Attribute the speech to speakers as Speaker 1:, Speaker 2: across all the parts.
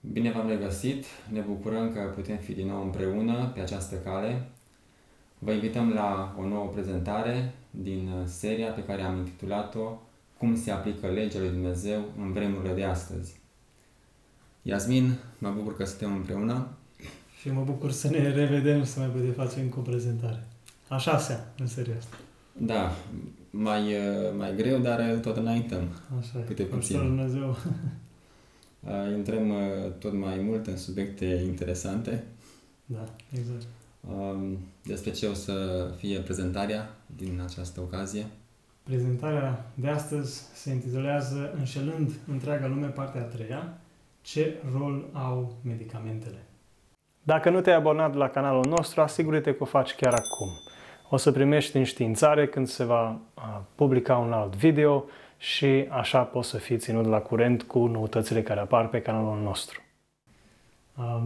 Speaker 1: Bine v-am regăsit! Ne bucurăm că putem fi din nou împreună pe această cale. Vă invităm la o nouă prezentare din seria pe care am intitulat-o Cum se aplică legea lui Dumnezeu în vremurile de astăzi. Iasmin, mă bucur că suntem împreună.
Speaker 2: Și mă bucur să ne revedem să mai putem face încă o prezentare. Așa se în seria asta.
Speaker 1: Da, mai, mai greu, dar tot înaintăm.
Speaker 2: Așa
Speaker 1: Câte puțin.
Speaker 2: Dumnezeu.
Speaker 1: Intrăm tot mai mult în subiecte interesante.
Speaker 2: Da, exact.
Speaker 1: Despre ce o să fie prezentarea din această ocazie?
Speaker 2: Prezentarea de astăzi se intitulează Înșelând întreaga lume, partea a treia, ce rol au medicamentele. Dacă nu te-ai abonat la canalul nostru, asigură-te că o faci chiar acum. O să primești înștiințare când se va publica un alt video și așa poți să fii ținut la curent cu noutățile care apar pe canalul nostru.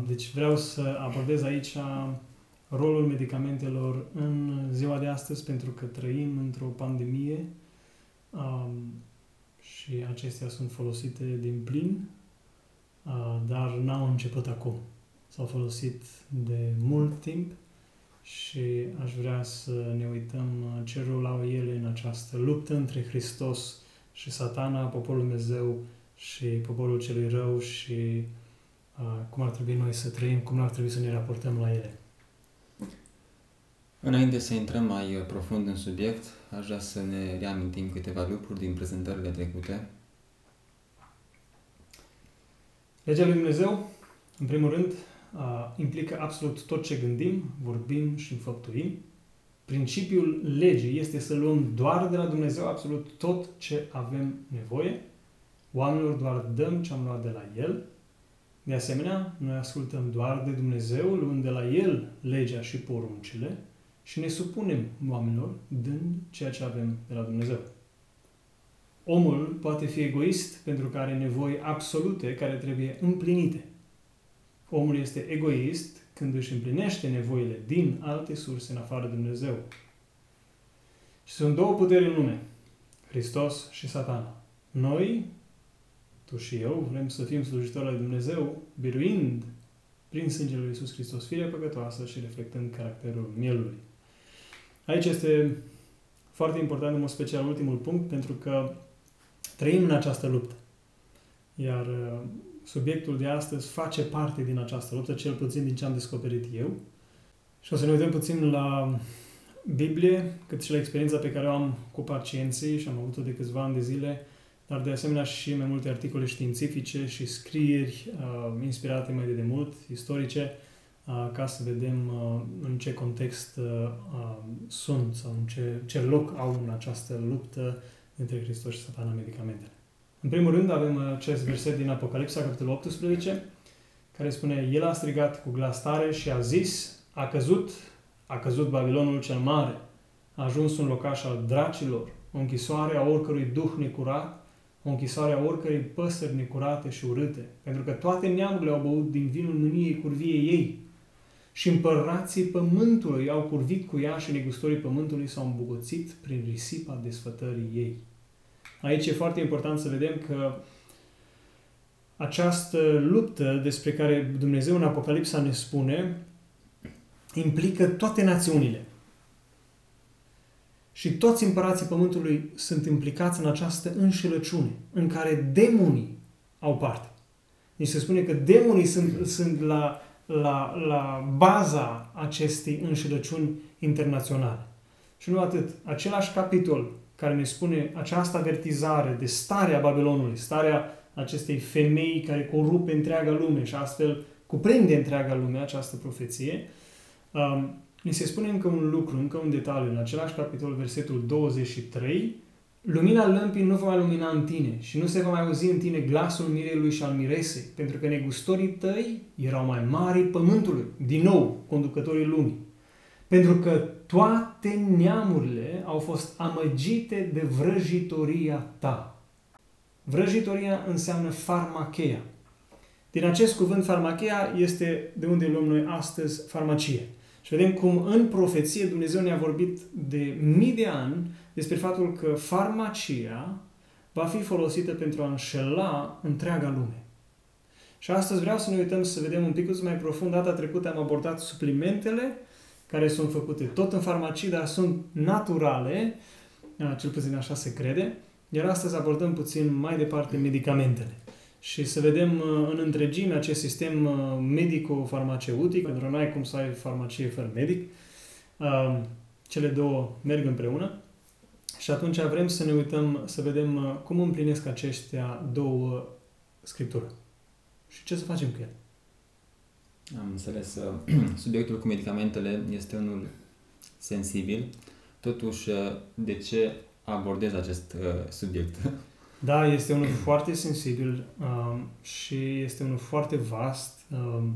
Speaker 2: Deci vreau să abordez aici rolul medicamentelor în ziua de astăzi pentru că trăim într-o pandemie și acestea sunt folosite din plin, dar n-au început acum. S-au folosit de mult timp și aș vrea să ne uităm ce rol au ele în această luptă între Hristos și satana, poporul Dumnezeu și poporul celui rău și uh, cum ar trebui noi să trăim, cum ar trebui să ne raportăm la ele.
Speaker 1: Înainte să intrăm mai profund în subiect, aș vrea să ne reamintim câteva lucruri din prezentările trecute.
Speaker 2: Legea lui Dumnezeu, în primul rând, implică absolut tot ce gândim, vorbim și înfăptuim. Principiul legii este să luăm doar de la Dumnezeu absolut tot ce avem nevoie. Oamenilor doar dăm ce am luat de la El. De asemenea, noi ascultăm doar de Dumnezeu, luând de la El legea și poruncile și ne supunem oamenilor dând ceea ce avem de la Dumnezeu. Omul poate fi egoist pentru că are nevoi absolute care trebuie împlinite. Omul este egoist când își împlinește nevoile din alte surse în afară de Dumnezeu. Și sunt două puteri în lume, Hristos și satana. Noi, tu și eu, vrem să fim slujitori al Dumnezeu, biruind prin sângele lui Iisus Hristos firea păcătoasă și reflectând caracterul mielului. Aici este foarte important, în mod special, ultimul punct, pentru că trăim în această luptă. Iar subiectul de astăzi face parte din această luptă, cel puțin din ce am descoperit eu. Și o să ne uităm puțin la Biblie, cât și la experiența pe care o am cu pacienții și am avut-o de câțiva ani de zile, dar de asemenea și mai multe articole științifice și scrieri uh, inspirate mai de demult, istorice, uh, ca să vedem uh, în ce context uh, uh, sunt sau în ce, ce loc au în această luptă între Hristos și satana medicamentele. În primul rând avem acest verset din Apocalipsa, capitolul 18, care spune El a strigat cu glas tare și a zis, a căzut, a căzut Babilonul cel mare, a ajuns un locaș al dracilor, o închisoare a oricărui duh necurat, o închisoare a oricărei păsări necurate și urâte, pentru că toate neamurile au băut din vinul mâniei curviei ei. Și împărații pământului au curvit cu ea și negustorii pământului s-au îmbogățit prin risipa desfătării ei. Aici e foarte important să vedem că această luptă despre care Dumnezeu în Apocalipsa ne spune implică toate națiunile. Și toți împărații pământului sunt implicați în această înșelăciune, în care demonii au parte. Deci se spune că demonii sunt, sunt la, la, la baza acestei înșelăciuni internaționale. Și nu atât. Același capitol care ne spune această avertizare de starea Babilonului, starea acestei femei care corupe întreaga lume și astfel cuprinde întreaga lume această profeție, um, ni se spune încă un lucru, încă un detaliu, în același capitol, versetul 23, Lumina lămpii nu va mai lumina în tine și nu se va mai auzi în tine glasul mirelui și al miresei, pentru că negustorii tăi erau mai mari pământului, din nou, conducătorii lumii. Pentru că toate neamurile au fost amăgite de vrăjitoria ta. Vrăjitoria înseamnă farmacheia. Din acest cuvânt farmacheia este de unde luăm noi astăzi farmacie. Și vedem cum în profeție Dumnezeu ne-a vorbit de mii de ani despre faptul că farmacia va fi folosită pentru a înșela întreaga lume. Și astăzi vreau să ne uităm să vedem un pic mai profund. Data trecută am abordat suplimentele care sunt făcute tot în farmacii, dar sunt naturale, cel puțin așa se crede. Iar astăzi abordăm puțin mai departe medicamentele și să vedem în întregime acest sistem medico-farmaceutic, pentru că nu ai cum să ai farmacie fără medic. Cele două merg împreună. Și atunci vrem să ne uităm, să vedem cum împlinesc aceștia două scriptură. Și ce să facem cu ele.
Speaker 1: Am înțeles. Subiectul cu medicamentele este unul sensibil. Totuși, de ce abordez acest uh, subiect?
Speaker 2: Da, este unul foarte sensibil um, și este unul foarte vast. Um,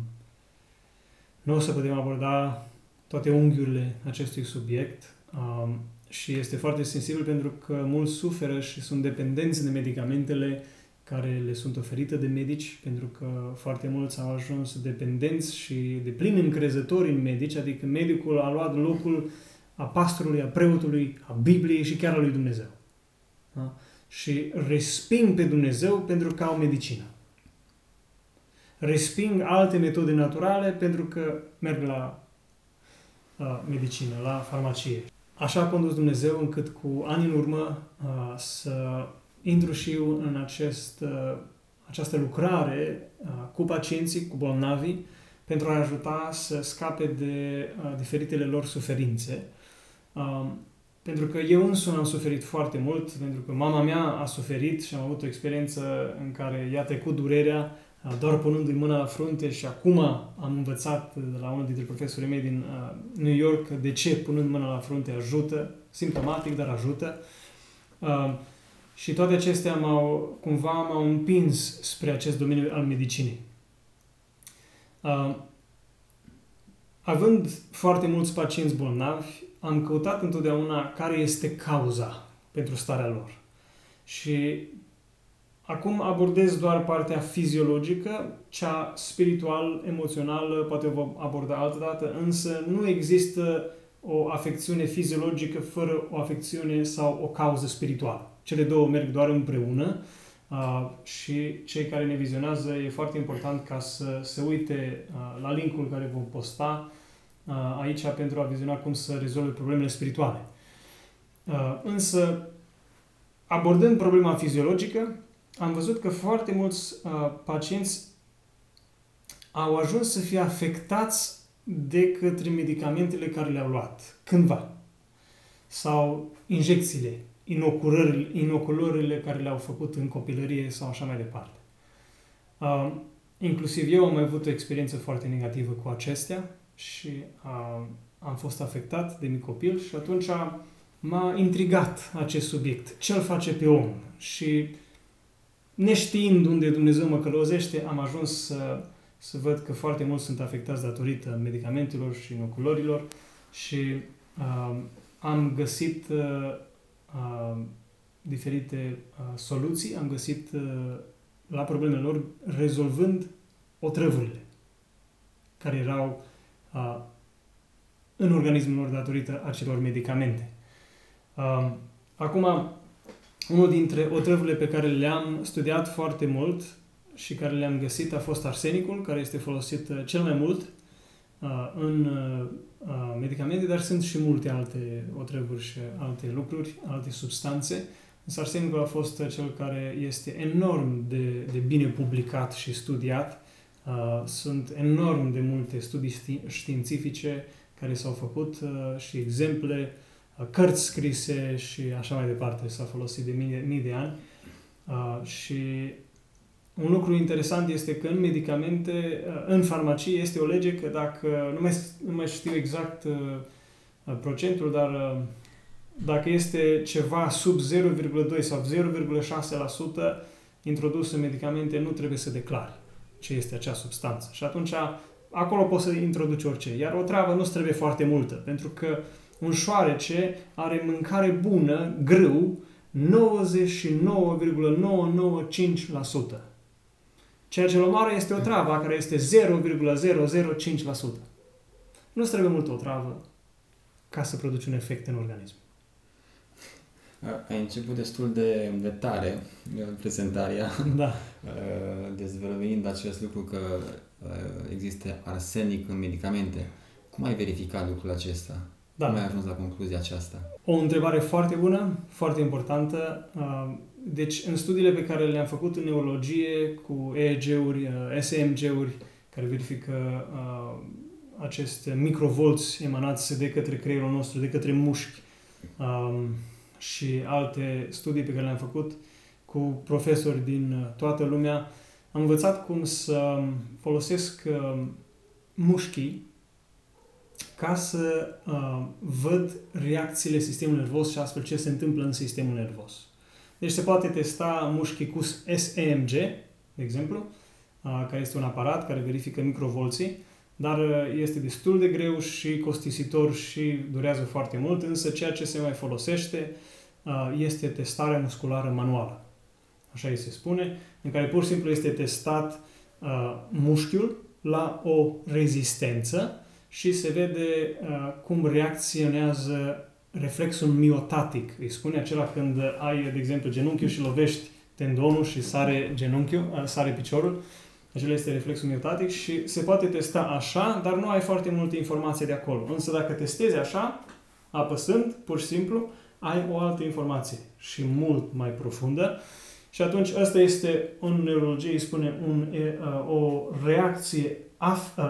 Speaker 2: nu o să putem aborda toate unghiurile acestui subiect um, și este foarte sensibil pentru că mulți suferă și sunt dependenți de medicamentele care le sunt oferite de medici, pentru că foarte mulți au ajuns dependenți și de plin încrezători în medici, adică medicul a luat locul a pastorului, a preotului, a Bibliei și chiar a lui Dumnezeu. Da? Și resping pe Dumnezeu pentru că au medicină. Resping alte metode naturale pentru că merg la uh, medicină, la farmacie. Așa a condus Dumnezeu încât cu ani în urmă uh, să intru și eu în acest, uh, această lucrare uh, cu pacienții, cu bolnavii, pentru a ajuta să scape de uh, diferitele lor suferințe. Um, pentru că eu însumi am suferit foarte mult, pentru că mama mea a suferit și am avut o experiență în care i-a trecut durerea doar punându-i mâna la frunte și acum am învățat de la unul dintre profesorii mei din New York de ce punând mâna la frunte ajută, simptomatic, dar ajută. Și toate acestea m-au, cumva m-au împins spre acest domeniu al medicinei. Uh, având foarte mulți pacienți bolnavi, am căutat întotdeauna care este cauza pentru starea lor. Și acum abordez doar partea fiziologică, cea spiritual, emoțională, poate o vom aborda altă dată, însă nu există o afecțiune fiziologică fără o afecțiune sau o cauză spirituală. Cele două merg doar împreună uh, și cei care ne vizionează e foarte important ca să se uite uh, la linkul care vom posta uh, aici pentru a viziona cum să rezolve problemele spirituale. Uh, însă, abordând problema fiziologică, am văzut că foarte mulți uh, pacienți au ajuns să fie afectați de către medicamentele care le-au luat cândva sau injecțiile inoculările, inoculările care le-au făcut în copilărie sau așa mai departe. Uh, inclusiv eu am mai avut o experiență foarte negativă cu acestea și uh, am fost afectat de mic copil și atunci m-a intrigat acest subiect. Ce îl face pe om? Și neștiind unde Dumnezeu mă călăuzește, am ajuns să, să văd că foarte mulți sunt afectați datorită medicamentelor și inoculărilor și uh, am găsit uh, uh, diferite uh, soluții, am găsit uh, la problemele lor rezolvând otrăvurile care erau uh, în organismul lor datorită acelor medicamente. Uh, acum, unul dintre otrăvurile pe care le-am studiat foarte mult și care le-am găsit a fost arsenicul, care este folosit uh, cel mai mult uh, în uh, medicamente, dar sunt și multe alte otrăvuri și alte lucruri, alte substanțe. Însă arsenicul a fost cel care este enorm de, de bine publicat și studiat. Sunt enorm de multe studii științifice care s-au făcut și exemple, cărți scrise și așa mai departe. S-a folosit de mii, mii de ani. Și un lucru interesant este că în medicamente, uh, în farmacie, este o lege că dacă, nu mai, nu mai știu exact uh, uh, procentul, dar dacă este ceva sub 0,2 sau 0,6% introdus în medicamente, nu trebuie să declari ce este acea substanță. Și atunci acolo poți să introduci orice. Iar o travă nu trebuie foarte multă, pentru că un șoarece are mâncare bună, grâu, 99,995%. Ceea ce îl omoară este o travă care este 0,005%. Nu trebuie mult o travă ca să produci un efect în organism.
Speaker 1: Ai început destul de, de tare prezentarea,
Speaker 2: da.
Speaker 1: dezvăluind acest lucru că există arsenic în medicamente. Cum ai verificat lucrul acesta? Da. Cum ai ajuns la concluzia aceasta?
Speaker 2: O întrebare foarte bună, foarte importantă. Deci, în studiile pe care le-am făcut în neurologie, cu EEG-uri, SMG-uri, care verifică aceste microvolți emanați de către creierul nostru, de către mușchi um, și alte studii pe care le-am făcut cu profesori din toată lumea, am învățat cum să folosesc uh, mușchii ca să uh, văd reacțiile sistemului nervos și astfel ce se întâmplă în sistemul nervos. Deci se poate testa mușchii cu SEMG, de exemplu, uh, care este un aparat care verifică microvolții, dar uh, este destul de greu și costisitor și durează foarte mult, însă ceea ce se mai folosește uh, este testarea musculară manuală. Așa îi se spune, în care pur și simplu este testat uh, mușchiul la o rezistență și se vede cum reacționează reflexul miotatic. Îi spune acela când ai, de exemplu, genunchiul și lovești tendonul și sare genunchiul, sare piciorul, acela este reflexul miotatic și se poate testa așa, dar nu ai foarte multe informații de acolo. Însă dacă testezi așa, apăsând, pur și simplu, ai o altă informație și mult mai profundă. Și atunci asta este, în neurologie îi spune, un, o reacție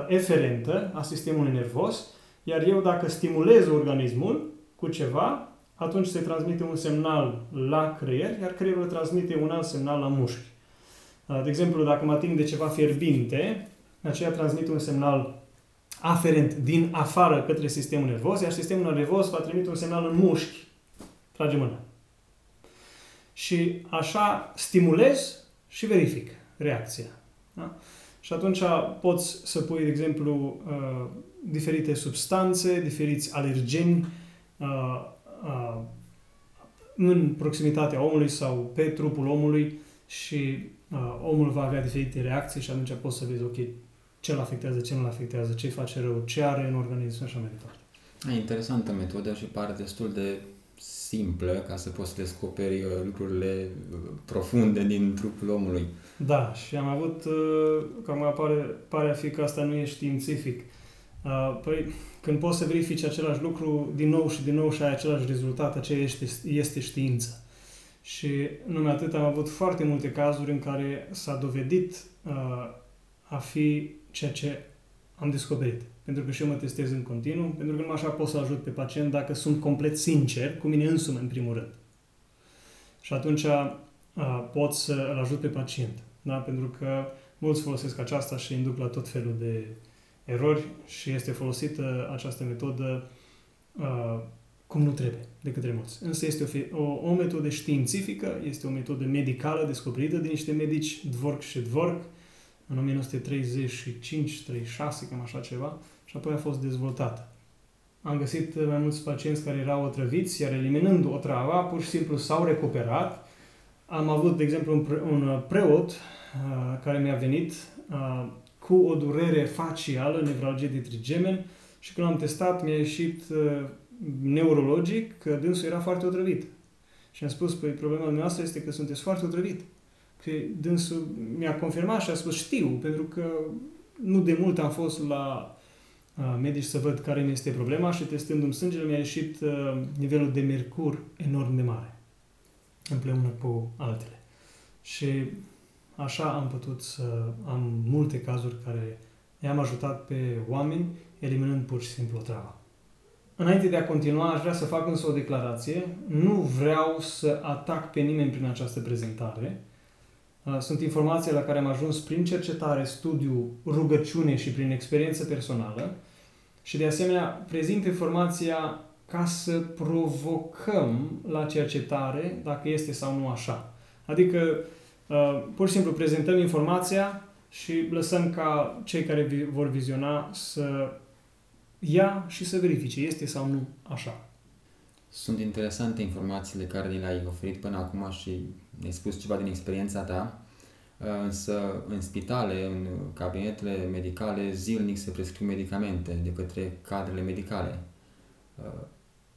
Speaker 2: eferentă a sistemului nervos, iar eu dacă stimulez organismul cu ceva, atunci se transmite un semnal la creier, iar creierul transmite un alt semnal la mușchi. Uh, de exemplu, dacă mă ating de ceva fierbinte, aceea transmite un semnal aferent din afară către sistemul nervos, iar sistemul nervos va trimite un semnal în mușchi. Trage mâna. Și așa stimulez și verific reacția. Da? Și atunci poți să pui, de exemplu, uh, diferite substanțe, diferiți alergeni uh, în proximitatea omului sau pe trupul omului și uh, omul va avea diferite reacții și atunci poți să vezi, ok, ce îl afectează, ce nu îl afectează, ce îi face rău, ce are în organism și așa mai departe.
Speaker 1: E interesantă metodă și pare destul de simplă ca să poți să descoperi uh, lucrurile uh, profunde din trupul omului.
Speaker 2: Da, și am avut, uh, cam pare, pare a fi că asta nu e științific. Păi, când poți să verifici același lucru din nou și din nou și ai același rezultat, aceea este, este știință. Și numai atât am avut foarte multe cazuri în care s-a dovedit uh, a fi ceea ce am descoperit. Pentru că și eu mă testez în continuu, pentru că nu așa pot să ajut pe pacient dacă sunt complet sincer cu mine însumi în primul rând. Și atunci uh, pot să-l ajut pe pacient. Da? Pentru că mulți folosesc aceasta și induc la tot felul de erori și este folosită această metodă uh, cum nu trebuie de către mulți. Însă este o, o, o metodă științifică, este o metodă medicală descoperită de niște medici, Dvork și Dvork, în 1935-36, cam așa ceva, și apoi a fost dezvoltată. Am găsit mai mulți pacienți care erau otrăviți, iar eliminând o travă, pur și simplu s-au recuperat. Am avut, de exemplu, un, pre- un preot uh, care mi-a venit uh, cu o durere facială, nevralgie de trigemen, și când am testat, mi-a ieșit uh, neurologic că dânsul era foarte otrăvit. Și am spus, păi problema noastră este că sunteți foarte otrăvit. Că dânsul mi-a confirmat și a spus, știu, pentru că nu de mult am fost la uh, medici să văd care mi este problema și testându-mi sângele mi-a ieșit uh, nivelul de mercur enorm de mare împreună cu altele. Și așa am putut să am multe cazuri care i-am ajutat pe oameni eliminând pur și simplu o travă. Înainte de a continua, aș vrea să fac însă o declarație. Nu vreau să atac pe nimeni prin această prezentare. Uh, sunt informații la care am ajuns prin cercetare, studiu, rugăciune și prin experiență personală. Și de asemenea, prezint informația ca să provocăm la cercetare dacă este sau nu așa. Adică, uh, pur și simplu prezentăm informația și lăsăm ca cei care vor viziona să ia și să verifice, este sau nu așa.
Speaker 1: Sunt interesante informațiile care ni le-ai oferit până acum și ne-ai spus ceva din experiența ta, însă în spitale, în cabinetele medicale, zilnic se prescriu medicamente de către cadrele medicale.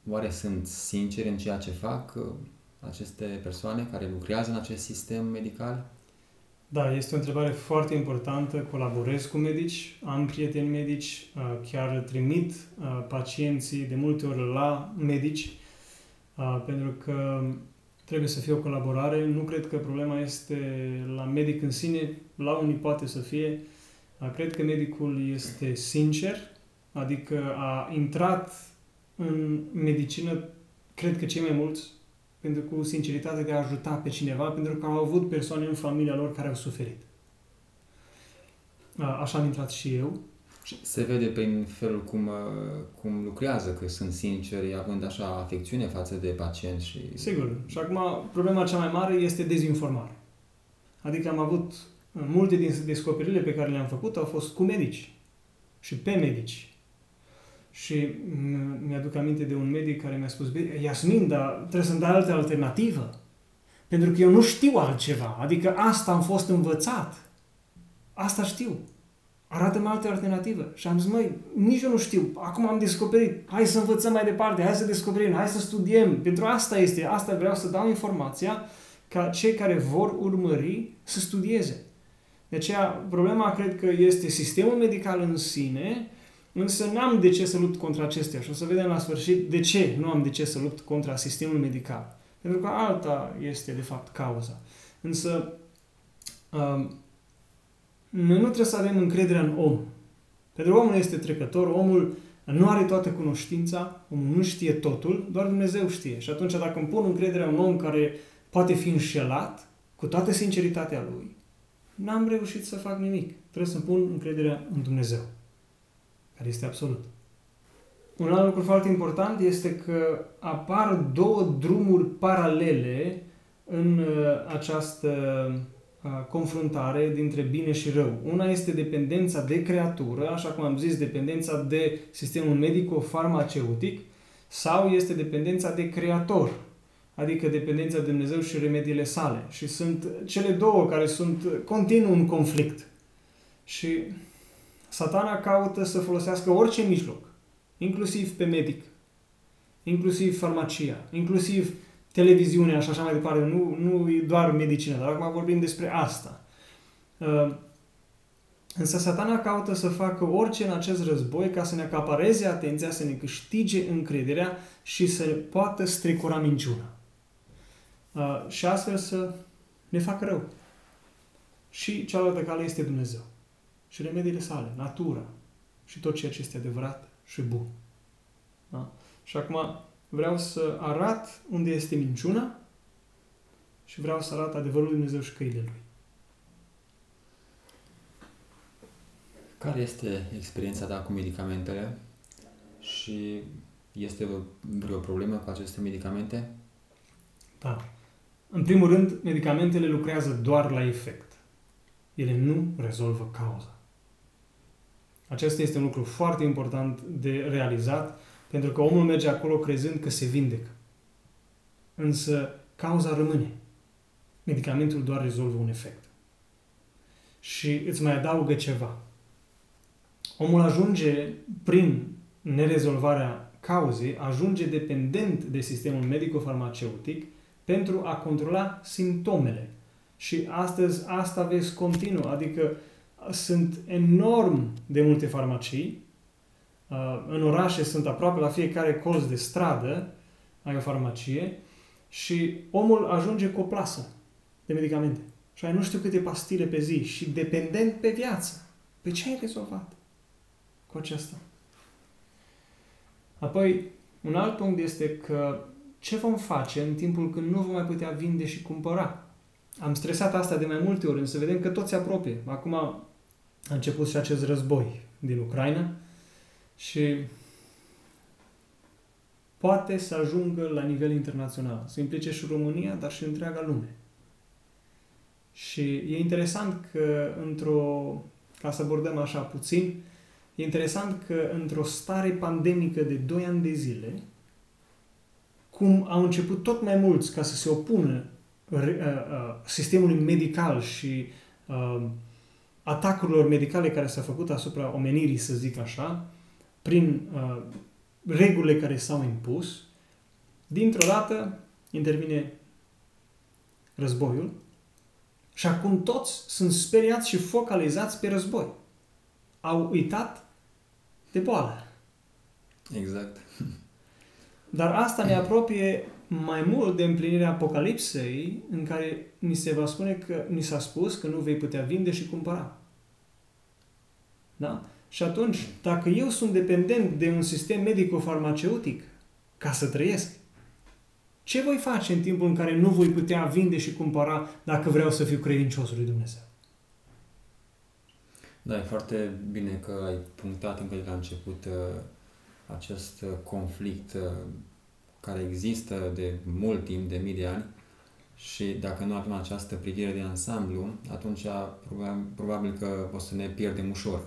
Speaker 1: Oare sunt sinceri în ceea ce fac? Aceste persoane care lucrează în acest sistem medical?
Speaker 2: Da, este o întrebare foarte importantă. Colaborez cu medici, am prieteni medici, chiar trimit pacienții de multe ori la medici, pentru că trebuie să fie o colaborare. Nu cred că problema este la medic în sine, la unii poate să fie. Cred că medicul este sincer, adică a intrat în medicină, cred că cei mai mulți, pentru cu sinceritate de a ajuta pe cineva, pentru că au avut persoane în familia lor care au suferit. Așa am intrat și eu.
Speaker 1: Se vede prin felul cum, cum lucrează, că sunt sinceri, având așa afecțiune față de pacient și...
Speaker 2: Sigur. Și acum, problema cea mai mare este dezinformare. Adică am avut, multe din descoperirile pe care le-am făcut au fost cu medici și pe medici. Și mi-aduc aminte de un medic care mi-a spus, Iasmin, dar trebuie să-mi dai altă alternativă. Pentru că eu nu știu altceva. Adică asta am fost învățat. Asta știu. Arată-mi altă alternativă. Și am zis, măi, nici eu nu știu. Acum am descoperit. Hai să învățăm mai departe. Hai să descoperim. Hai să studiem. Pentru asta este. Asta vreau să dau informația ca cei care vor urmări să studieze. De aceea, problema cred că este sistemul medical în sine, Însă n-am de ce să lupt contra acestea și o să vedem la sfârșit de ce nu am de ce să lupt contra sistemul medical. Pentru că alta este, de fapt, cauza. Însă, um, noi nu trebuie să avem încredere în om. Pentru că omul este trecător, omul nu are toată cunoștința, omul nu știe totul, doar Dumnezeu știe. Și atunci dacă îmi pun încrederea în un om care poate fi înșelat, cu toată sinceritatea lui, n-am reușit să fac nimic. Trebuie să-mi pun încrederea în Dumnezeu care este absolut. Un alt lucru foarte important este că apar două drumuri paralele în uh, această uh, confruntare dintre bine și rău. Una este dependența de creatură, așa cum am zis, dependența de sistemul medico-farmaceutic, sau este dependența de creator, adică dependența de Dumnezeu și remediile sale. Și sunt cele două care sunt continuu în conflict. Și satana caută să folosească orice mijloc, inclusiv pe medic, inclusiv farmacia, inclusiv televiziunea și așa mai departe. Nu, nu e doar medicină, dar acum vorbim despre asta. Uh, însă satana caută să facă orice în acest război ca să ne acapareze atenția, să ne câștige încrederea și să poată strecura minciuna. Uh, și astfel să ne facă rău. Și cealaltă cale este Dumnezeu și remediile sale, natura și tot ceea ce este adevărat și bun. Da? Și acum vreau să arat unde este minciuna și vreau să arat adevărul lui Dumnezeu și căile Lui.
Speaker 1: Care este experiența ta cu medicamentele și este vreo problemă cu aceste medicamente?
Speaker 2: Da. În primul rând, medicamentele lucrează doar la efect. Ele nu rezolvă cauza. Acesta este un lucru foarte important de realizat, pentru că omul merge acolo crezând că se vindecă. Însă cauza rămâne. Medicamentul doar rezolvă un efect. Și îți mai adaugă ceva. Omul ajunge, prin nerezolvarea cauzei, ajunge dependent de sistemul medico-farmaceutic pentru a controla simptomele. Și astăzi asta vezi continuu, adică sunt enorm de multe farmacii. Uh, în orașe sunt aproape la fiecare colț de stradă ai o farmacie și omul ajunge cu o plasă de medicamente. Și ai nu știu câte pastile pe zi și dependent pe viață. Pe ce ai rezolvat cu aceasta? Apoi, un alt punct este că ce vom face în timpul când nu vom mai putea vinde și cumpăra? Am stresat asta de mai multe ori, însă vedem că tot se apropie. Acum a început și acest război din Ucraina și poate să ajungă la nivel internațional, să implice și România, dar și întreaga lume. Și e interesant că într-o, ca să abordăm așa puțin, e interesant că într-o stare pandemică de 2 ani de zile, cum au început tot mai mulți ca să se opună uh, uh, sistemului medical și uh, atacurilor medicale care s-au făcut asupra omenirii, să zic așa, prin uh, regulile care s-au impus, dintr-o dată intervine războiul și acum toți sunt speriați și focalizați pe război. Au uitat de boală.
Speaker 1: Exact.
Speaker 2: Dar asta ne apropie mai mult de împlinirea Apocalipsei, în care ni se va spune că ni s-a spus că nu vei putea vinde și cumpăra. Da? Și atunci, dacă eu sunt dependent de un sistem medico-farmaceutic ca să trăiesc, ce voi face în timpul în care nu voi putea vinde și cumpăra dacă vreau să fiu credinciosul lui Dumnezeu?
Speaker 1: Da, e foarte bine că ai punctat încă de la început uh, acest uh, conflict uh, care există de mult timp, de mii de ani, și dacă nu avem această privire de ansamblu, atunci probabil că o să ne pierdem ușor.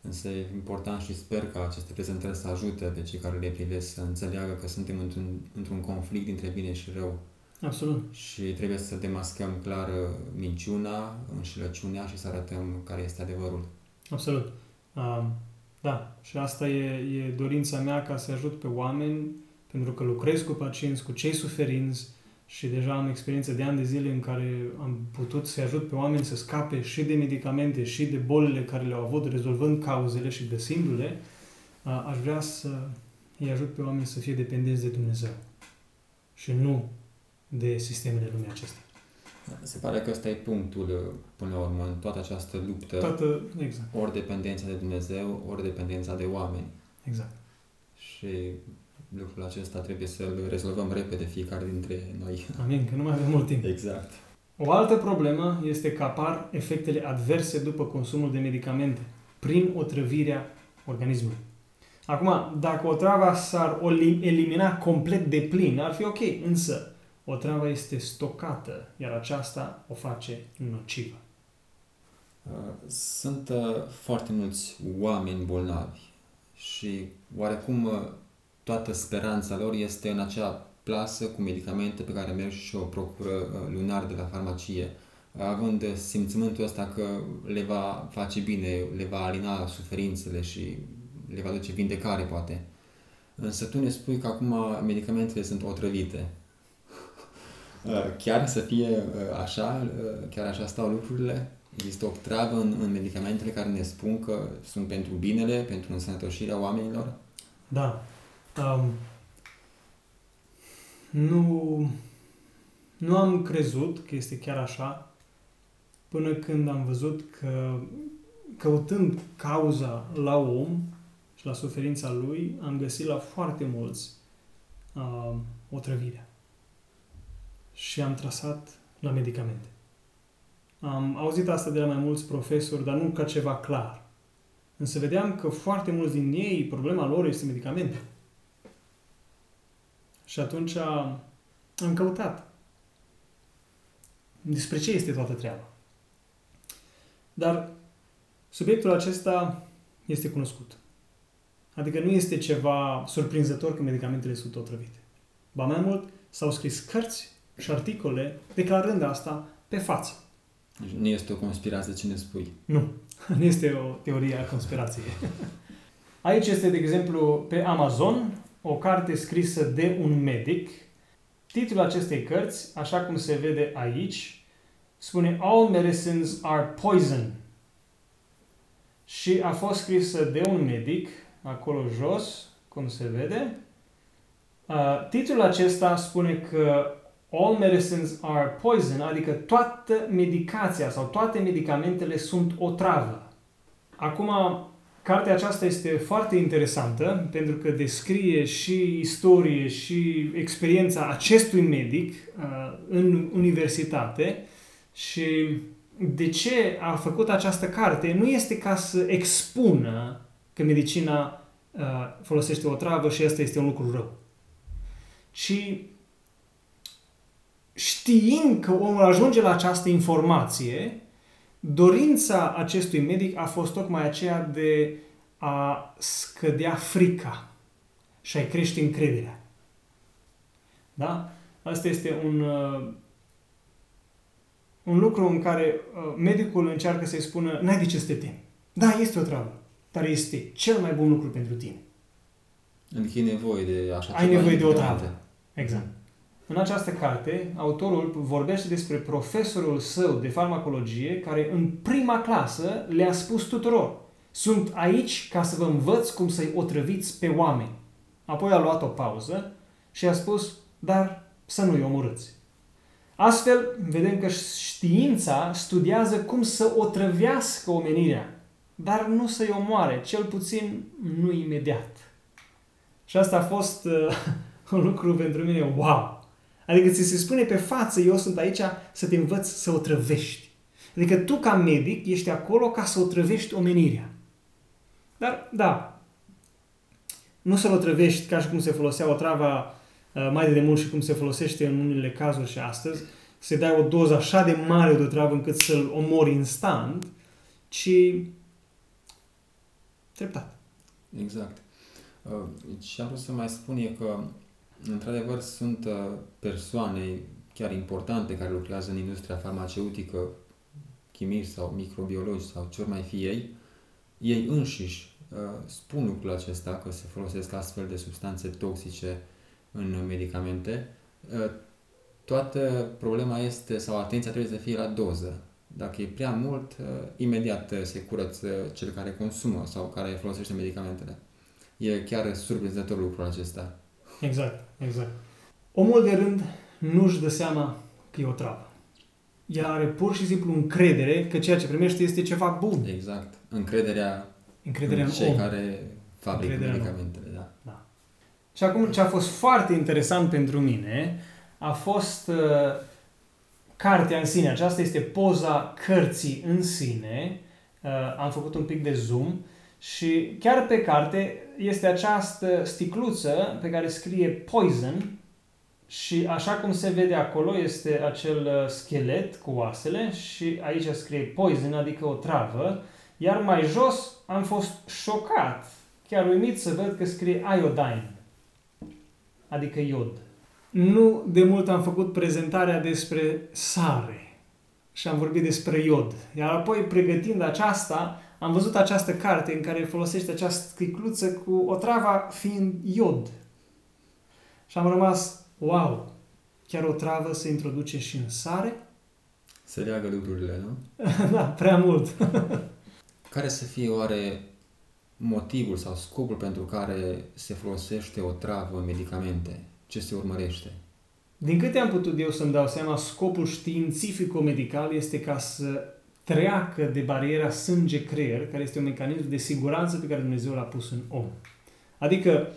Speaker 1: Însă e important și sper că aceste prezentări să ajute pe cei care le privesc să înțeleagă că suntem într-un, într-un conflict dintre bine și rău.
Speaker 2: Absolut.
Speaker 1: Și trebuie să demascăm clar uh, minciuna, înșelăciunea și să arătăm care este adevărul.
Speaker 2: Absolut. Uh, da, și asta e, e dorința mea ca să ajut pe oameni, pentru că lucrez cu pacienți, cu cei suferinți, și deja am experiență de ani de zile în care am putut să ajut pe oameni să scape și de medicamente și de bolile care le-au avut, rezolvând cauzele și găsindu-le, aș vrea să îi ajut pe oameni să fie dependenți de Dumnezeu și nu de sistemele lumii acestea.
Speaker 1: Se pare că ăsta e punctul, până la urmă, în toată această luptă.
Speaker 2: Toată, exact.
Speaker 1: Ori dependența de Dumnezeu, ori dependența de oameni.
Speaker 2: Exact.
Speaker 1: Și lucrul acesta trebuie să-l rezolvăm repede fiecare dintre noi.
Speaker 2: Amin, că nu mai avem mult timp.
Speaker 1: Exact.
Speaker 2: O altă problemă este că apar efectele adverse după consumul de medicamente, prin otrăvirea organismului. Acum, dacă otrava s-ar elimina complet de plin, ar fi ok, însă otrava este stocată, iar aceasta o face nocivă.
Speaker 1: Uh, sunt uh, foarte mulți oameni bolnavi și oarecum uh, toată speranța lor este în acea plasă cu medicamente pe care merg și o procură uh, lunar de la farmacie, având simțământul ăsta că le va face bine, le va alina suferințele și le va duce vindecare, poate. Însă tu ne spui că acum medicamentele sunt otrăvite. Uh, chiar să fie uh, așa, chiar așa stau lucrurile? Există o travă în, în medicamentele care ne spun că sunt pentru binele, pentru însănătoșirea oamenilor?
Speaker 2: Da. Um, nu, nu am crezut că este chiar așa până când am văzut că căutând cauza la om și la suferința lui, am găsit la foarte mulți uh, otrăvirea. Și am trasat la medicamente. Am auzit asta de la mai mulți profesori, dar nu ca ceva clar. Însă vedeam că foarte mulți din ei, problema lor este medicamente. Și atunci am căutat despre ce este toată treaba. Dar subiectul acesta este cunoscut. Adică nu este ceva surprinzător că medicamentele sunt otrăvite. Ba mai mult, s-au scris cărți și articole declarând asta pe față.
Speaker 1: Deci nu este o conspirație ce ne spui.
Speaker 2: Nu. Nu este o teorie a conspirației. Aici este, de exemplu, pe Amazon, o carte scrisă de un medic. Titlul acestei cărți, așa cum se vede aici, spune All medicines are poison. Și a fost scrisă de un medic, acolo jos, cum se vede. Uh, titlul acesta spune că All medicines are poison, adică toată medicația sau toate medicamentele sunt o travă. Acum, Cartea aceasta este foarte interesantă pentru că descrie și istorie și experiența acestui medic uh, în universitate și de ce a făcut această carte. Nu este ca să expună că medicina uh, folosește o travă și asta este un lucru rău, ci știind că omul ajunge la această informație, dorința acestui medic a fost tocmai aceea de a scădea frica și a-i crește încrederea. Da? Asta este un, uh, un lucru în care uh, medicul încearcă să-i spună n-ai de ce să te temi. Da, este o travă, dar este cel mai bun lucru pentru tine.
Speaker 1: Adică e nevoie de așa
Speaker 2: Ai nevoie de o travă. Exact. În această carte, autorul vorbește despre profesorul său de farmacologie care în prima clasă le-a spus tuturor sunt aici ca să vă învăț cum să-i otrăviți pe oameni. Apoi a luat o pauză și a spus, dar să nu-i omorâți. Astfel, vedem că știința studiază cum să otrăvească omenirea, dar nu să-i omoare, cel puțin nu imediat. Și asta a fost uh, un lucru pentru mine wow! Adică ți se spune pe față, eu sunt aici să te învăț să o trăvești. Adică tu ca medic ești acolo ca să o trăvești omenirea. Dar, da, nu să o trăvești ca și cum se folosea o trava uh, mai de demult și cum se folosește în unele cazuri și astăzi, să dai o doză așa de mare de o travă încât să-l omori instant, ci treptat.
Speaker 1: Exact. Și uh, am vrut să mai spun e că Într-adevăr, sunt uh, persoane chiar importante care lucrează în industria farmaceutică, chimiști sau microbiologi sau ce mai fi ei, ei înșiși uh, spun lucrul acesta, că se folosesc astfel de substanțe toxice în medicamente. Uh, toată problema este, sau atenția trebuie să fie la doză. Dacă e prea mult, imediat se curăță cel care consumă sau care folosește medicamentele. E chiar surprinzător lucrul acesta.
Speaker 2: Exact, exact. Omul de rând nu își dă seama că e o travă. El are pur și simplu încredere că ceea ce primește este ceva bun.
Speaker 1: Exact. Încrederea,
Speaker 2: încrederea în,
Speaker 1: cei
Speaker 2: om.
Speaker 1: care fabrică medicamentele. Da. da.
Speaker 2: Și acum ce a fost foarte interesant pentru mine a fost uh, cartea în sine. Aceasta este poza cărții în sine. Uh, am făcut un pic de zoom și chiar pe carte este această sticluță pe care scrie Poison și așa cum se vede acolo este acel uh, schelet cu oasele și aici scrie Poison, adică o travă, iar mai jos am fost șocat, chiar uimit să văd că scrie iodine, adică iod. Nu de mult am făcut prezentarea despre sare și am vorbit despre iod. Iar apoi, pregătind aceasta, am văzut această carte în care folosește această sticluță cu o travă fiind iod. Și am rămas, wow, chiar o travă se introduce și în sare?
Speaker 1: Se leagă lucrurile, nu?
Speaker 2: da, prea mult.
Speaker 1: care să fie oare motivul sau scopul pentru care se folosește o travă în medicamente? Ce se urmărește?
Speaker 2: Din câte am putut eu să-mi dau seama, scopul științifico-medical este ca să treacă de bariera sânge-creier, care este un mecanism de siguranță pe care Dumnezeu l-a pus în om. Adică,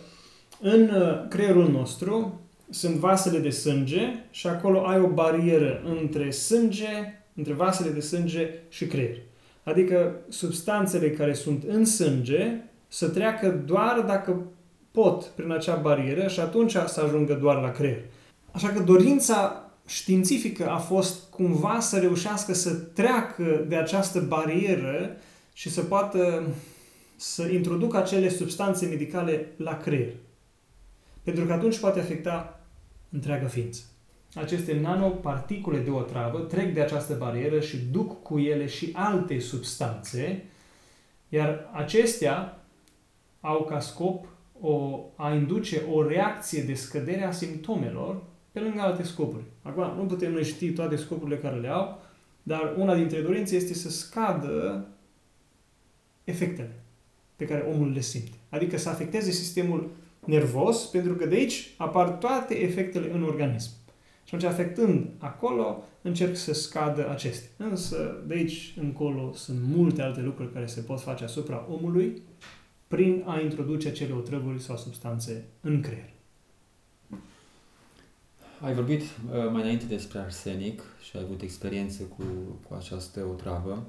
Speaker 2: în uh, creierul nostru sunt vasele de sânge și acolo ai o barieră între sânge, între vasele de sânge și creier. Adică substanțele care sunt în sânge să treacă doar dacă pot prin acea barieră și atunci să ajungă doar la creier. Așa că dorința științifică a fost cumva să reușească să treacă de această barieră și să poată să introducă acele substanțe medicale la creier. Pentru că atunci poate afecta întreaga ființă. Aceste nanoparticule de otravă trec de această barieră și duc cu ele și alte substanțe, iar acestea au ca scop o, a induce o reacție de scădere a simptomelor pe lângă alte scopuri. Acum, nu putem noi ști toate scopurile care le au, dar una dintre dorințe este să scadă efectele pe care omul le simte. Adică să afecteze sistemul nervos, pentru că de aici apar toate efectele în organism. Și atunci, afectând acolo, încerc să scadă acestea. Însă, de aici încolo, sunt multe alte lucruri care se pot face asupra omului prin a introduce acele otrăvuri sau substanțe în creier.
Speaker 1: Ai vorbit uh, mai înainte despre arsenic și ai avut experiență cu, cu această otravă.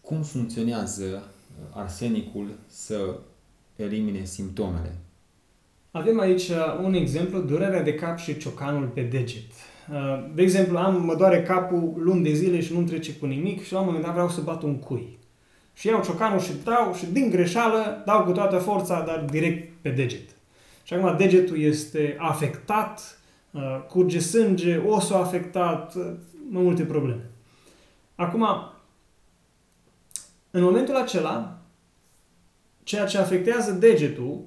Speaker 1: Cum funcționează uh, arsenicul să elimine simptomele?
Speaker 2: Avem aici uh, un exemplu, durerea de cap și ciocanul pe deget. Uh, de exemplu, am, mă doare capul luni de zile și nu trece cu nimic și la un moment dat vreau să bat un cui. Și iau ciocanul și dau și din greșeală dau cu toată forța, dar direct pe deget. Și acum degetul este afectat, Uh, curge sânge, osul afectat, uh, mai multe probleme. Acum, în momentul acela, ceea ce afectează degetul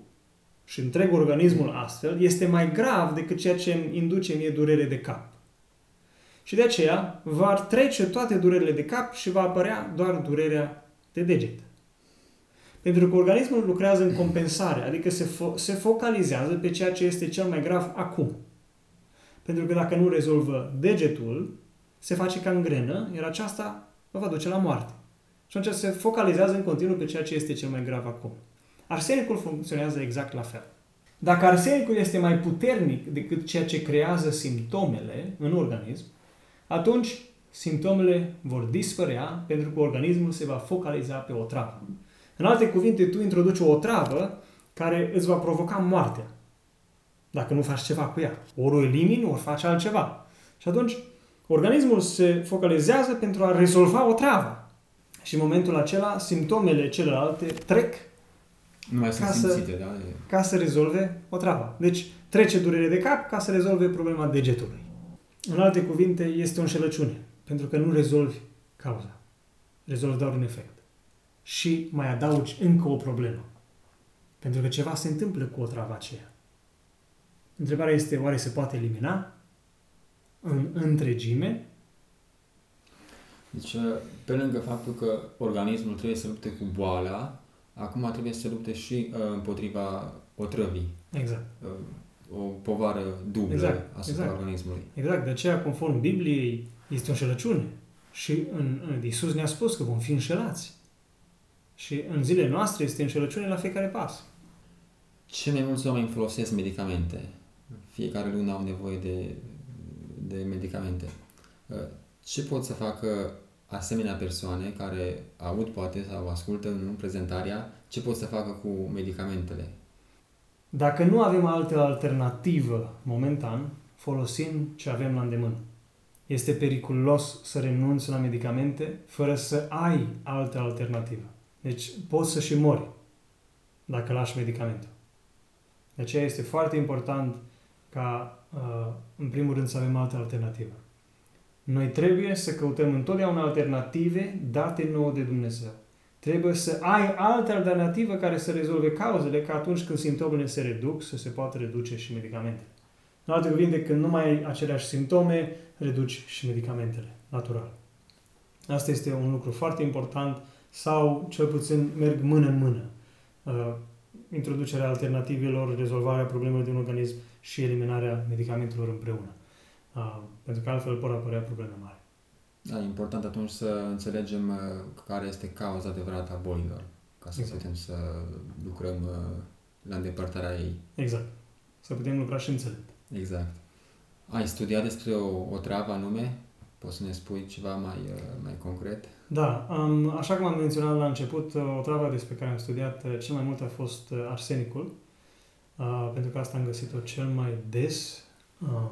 Speaker 2: și întreg organismul astfel, este mai grav decât ceea ce îmi induce mie durere de cap. Și de aceea va trece toate durerile de cap și va apărea doar durerea de deget. Pentru că organismul lucrează în compensare, adică se, fo- se focalizează pe ceea ce este cel mai grav acum. Pentru că dacă nu rezolvă degetul, se face gangrenă, iar aceasta vă va duce la moarte. Și atunci se focalizează în continuu pe ceea ce este cel mai grav acum. Arsenicul funcționează exact la fel. Dacă arsenicul este mai puternic decât ceea ce creează simptomele în organism, atunci simptomele vor dispărea pentru că organismul se va focaliza pe o travă. În alte cuvinte, tu introduci o travă care îți va provoca moartea. Dacă nu faci ceva cu ea. Ori o elimini, ori faci altceva. Și atunci, organismul se focalizează pentru a rezolva o travă. Și în momentul acela, simptomele celelalte trec
Speaker 1: Nu mai sunt
Speaker 2: Ca să-
Speaker 1: simțite, da? E-
Speaker 2: ca să rezolve o travă. Deci trece durere de cap ca să rezolve problema degetului. În alte cuvinte, este o înșelăciune, pentru că nu rezolvi cauza. Rezolvi doar un efect. Și mai adaugi încă o problemă. Pentru că ceva se întâmplă cu o travă aceea. Întrebarea este, oare se poate elimina în întregime?
Speaker 1: Deci, pe lângă faptul că organismul trebuie să lupte cu boala, acum trebuie să lupte și uh, împotriva otrăvii.
Speaker 2: Exact.
Speaker 1: Uh, o povară dublă
Speaker 2: Exact,
Speaker 1: asupra
Speaker 2: exact.
Speaker 1: organismului.
Speaker 2: Exact, de aceea, conform Bibliei, este o înșelăciune. Și în, în Iisus ne-a spus că vom fi înșelați. Și în zilele noastre este înșelăciune la fiecare pas.
Speaker 1: Ce mai mulți oameni folosesc medicamente. Fiecare lună au nevoie de, de medicamente. Uh, Ce pot să facă asemenea persoane care aud poate sau ascultă în prezentarea, ce pot să facă cu medicamentele?
Speaker 2: Dacă nu avem altă alternativă momentan, folosim ce avem la îndemână. Este periculos să renunți la medicamente fără să ai altă alternativă. Deci poți să și mori dacă lași medicamentul. De aceea este foarte important ca, uh, în primul rând, să avem altă alternativă. Noi trebuie să căutăm întotdeauna alternative date nouă de Dumnezeu. Trebuie să ai altă alternativă care să rezolve cauzele, ca atunci când simptomele se reduc, să se poată reduce și medicamentele. În alte cuvinte, când nu mai ai aceleași simptome, reduci și medicamentele, natural. Asta este un lucru foarte important sau, cel puțin, merg mână în mână. Uh, introducerea alternativelor, rezolvarea problemelor din organism și eliminarea medicamentelor împreună. Uh, pentru că altfel pot apărea probleme mari.
Speaker 1: Da, e important atunci să înțelegem uh, care este cauza adevărată a bolilor, ca să
Speaker 2: Exact.
Speaker 1: putem să lucrăm uh, la îndepărtarea ei.
Speaker 2: Exact. Să putem lucra și înțelept.
Speaker 1: Exact. Ai studiat despre o, o travă anume? Poți să ne spui ceva mai, uh, mai concret?
Speaker 2: Da, um, așa cum am menționat la început, uh, o travă despre care am studiat uh, cel mai mult a fost uh, arsenicul, uh, pentru că asta am găsit-o cel mai des um,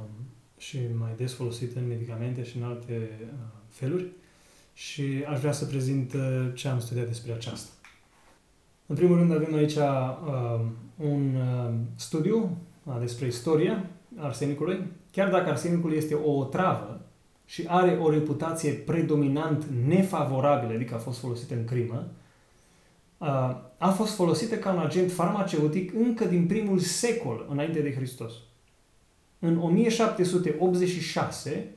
Speaker 2: și mai des folosit în medicamente și în alte uh, feluri și aș vrea să prezint uh, ce am studiat despre aceasta. În primul rând avem aici uh, un uh, studiu uh, despre istoria arsenicului. Chiar dacă arsenicul este o travă, și are o reputație predominant nefavorabilă, adică a fost folosită în crimă, uh, a fost folosită ca un agent farmaceutic încă din primul secol înainte de Hristos. În 1786,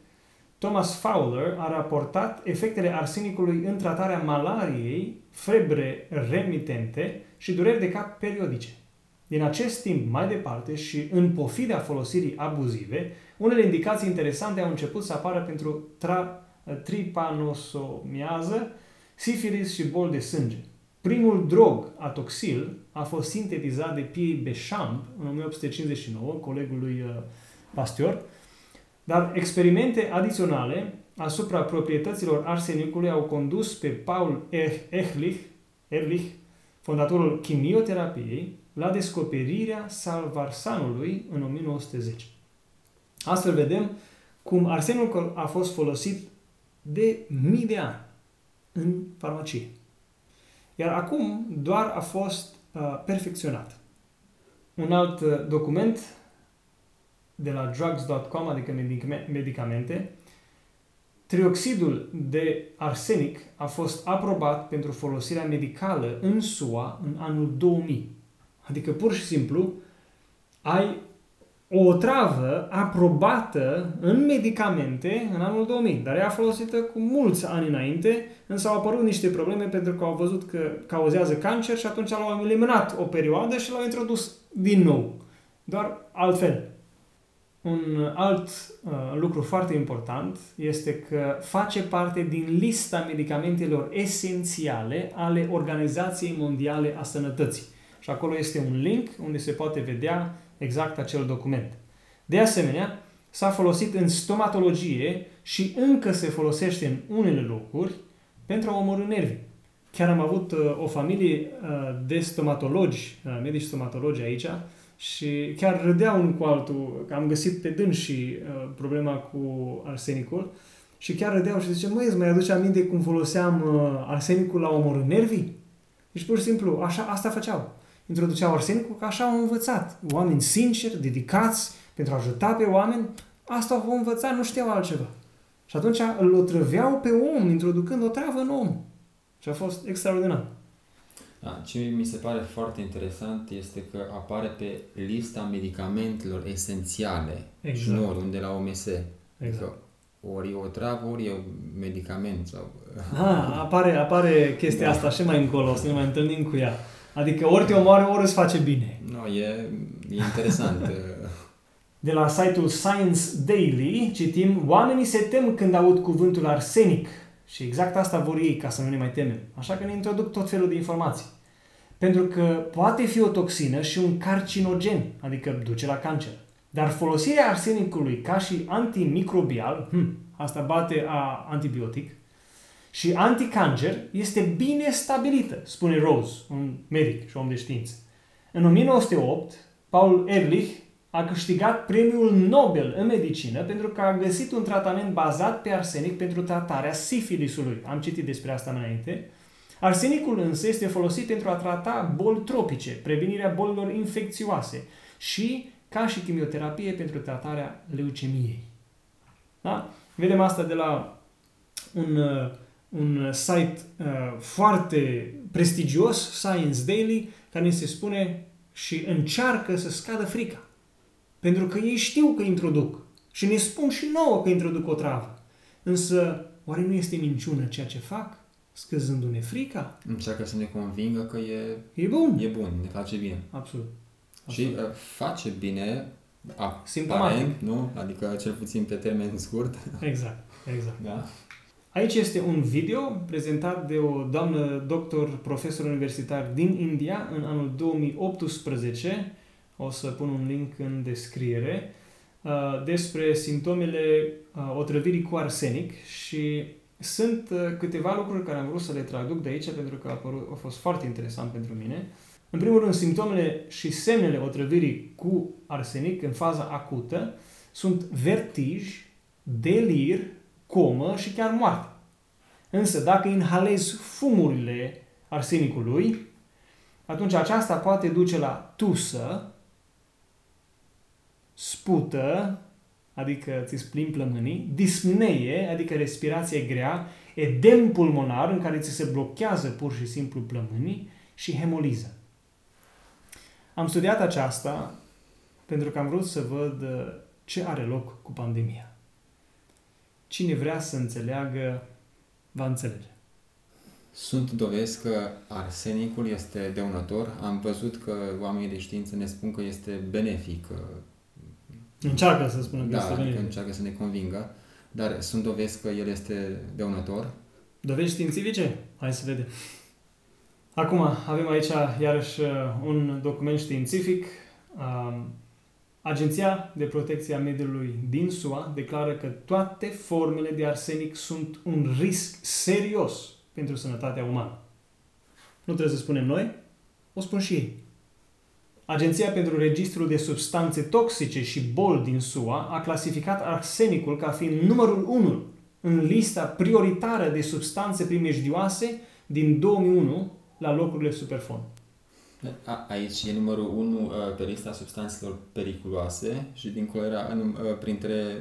Speaker 2: Thomas Fowler a raportat efectele arsenicului în tratarea malariei, febre remitente și dureri de cap periodice. Din acest timp mai departe și în pofida folosirii abuzive, unele indicații interesante au început să apară pentru tra- tripanosomiază, sifilis și bol de sânge. Primul drog, atoxil, a fost sintetizat de Pierre Béchamp în 1859, colegul lui uh, Pasteur, dar experimente adiționale asupra proprietăților arsenicului au condus pe Paul Er- Ehrlich, Ehrlich fondatorul chimioterapiei, la descoperirea salvarsanului în 1910. Astfel vedem cum arsenicul a fost folosit de mii de ani în farmacie. Iar acum doar a fost uh, perfecționat. Un alt uh, document de la drugs.com, adică medic- medicamente, trioxidul de arsenic a fost aprobat pentru folosirea medicală în SUA în anul 2000. Adică pur și simplu ai o travă aprobată în medicamente în anul 2000, dar ea folosită cu mulți ani înainte, însă au apărut niște probleme pentru că au văzut că cauzează cancer și atunci l-au eliminat o perioadă și l-au introdus din nou. Doar altfel. Un alt uh, lucru foarte important este că face parte din lista medicamentelor esențiale ale Organizației Mondiale a Sănătății. Și acolo este un link unde se poate vedea exact acel document. De asemenea, s-a folosit în stomatologie și încă se folosește în unele locuri pentru a omorâ nervi. Chiar am avut uh, o familie uh, de stomatologi, uh, medici stomatologi aici, și chiar râdeau unul cu altul, că am găsit pe dâns și uh, problema cu arsenicul, și chiar râdeau și zice, măi, îți mai aduce aminte cum foloseam uh, arsenicul la omorâ nervii? Deci, pur și simplu, așa, asta făceau introduceau arsenicul, că așa au învățat. Oameni sinceri, dedicați, pentru a ajuta pe oameni, asta au învățat, nu știau altceva. Și atunci îl otrăveau pe om, introducând o travă în om. Și a fost extraordinar.
Speaker 1: Da, ce mi se pare foarte interesant este că apare pe lista medicamentelor esențiale exact. și nu oriunde la OMS. Exact. Adică ori e o travă, ori e un medicament. Sau...
Speaker 2: Ah, apare, apare chestia da. asta și mai încolo, o să ne mai întâlnim cu ea. Adică ori te omoară, ori îți face bine.
Speaker 1: Nu, no, e, e interesant.
Speaker 2: De la site-ul Science Daily citim Oamenii se tem când aud cuvântul arsenic și exact asta vor ei ca să nu ne mai temem. Așa că ne introduc tot felul de informații. Pentru că poate fi o toxină și un carcinogen, adică duce la cancer. Dar folosirea arsenicului ca și antimicrobial, hm, asta bate a antibiotic, și anticancer este bine stabilită, spune Rose, un medic și om de știință. În 1908, Paul Ehrlich a câștigat premiul Nobel în medicină pentru că a găsit un tratament bazat pe arsenic pentru tratarea sifilisului. Am citit despre asta înainte. Arsenicul însă este folosit pentru a trata boli tropice, prevenirea bolilor infecțioase și ca și chimioterapie pentru tratarea leucemiei. Da? Vedem asta de la un uh, un site uh, foarte prestigios, Science Daily, care ne se spune și încearcă să scadă frica. Pentru că ei știu că introduc și ne spun și nouă că introduc o travă. Însă, oare nu este minciună ceea ce fac, scăzându-ne frica?
Speaker 1: Încearcă să ne convingă că e,
Speaker 2: e bun.
Speaker 1: E bun, ne face bine.
Speaker 2: Absolut.
Speaker 1: Absolut. Și uh, face bine, aparent, nu? Adică cel puțin pe termen scurt.
Speaker 2: Exact, exact.
Speaker 1: Da?
Speaker 2: Aici este un video prezentat de o doamnă doctor, profesor universitar din India în anul 2018. O să pun un link în descriere uh, despre simptomele uh, otrăvirii cu arsenic și sunt uh, câteva lucruri care am vrut să le traduc de aici pentru că a, părut, a fost foarte interesant pentru mine. În primul rând, simptomele și semnele otrăvirii cu arsenic în faza acută sunt vertij, delir, comă și chiar moarte. Însă, dacă inhalezi fumurile arsenicului, atunci aceasta poate duce la tusă, spută, adică ți splim plămânii, dispnee, adică respirație grea, edem pulmonar, în care ți se blochează pur și simplu plămânii, și hemoliză. Am studiat aceasta pentru că am vrut să văd ce are loc cu pandemia. Cine vrea să înțeleagă, va înțelege.
Speaker 1: Sunt dovezi că arsenicul este dăunător. Am văzut că oamenii de știință ne spun că este benefic.
Speaker 2: Încearcă să spună că
Speaker 1: da,
Speaker 2: este benefic.
Speaker 1: încearcă să ne convingă. Dar sunt dovezi că el este dăunător.
Speaker 2: Dovezi științifice? Hai să vedem. Acum avem aici iarăși un document științific. Agenția de Protecție a Mediului din SUA declară că toate formele de arsenic sunt un risc serios pentru sănătatea umană. Nu trebuie să spunem noi, o spun și ei. Agenția pentru Registrul de Substanțe Toxice și Boli din SUA a clasificat arsenicul ca fiind numărul 1 în lista prioritară de substanțe primejdioase din 2001 la locurile superfond.
Speaker 1: A, aici e numărul 1 uh, pe lista substanțelor periculoase și dincolo era uh, printre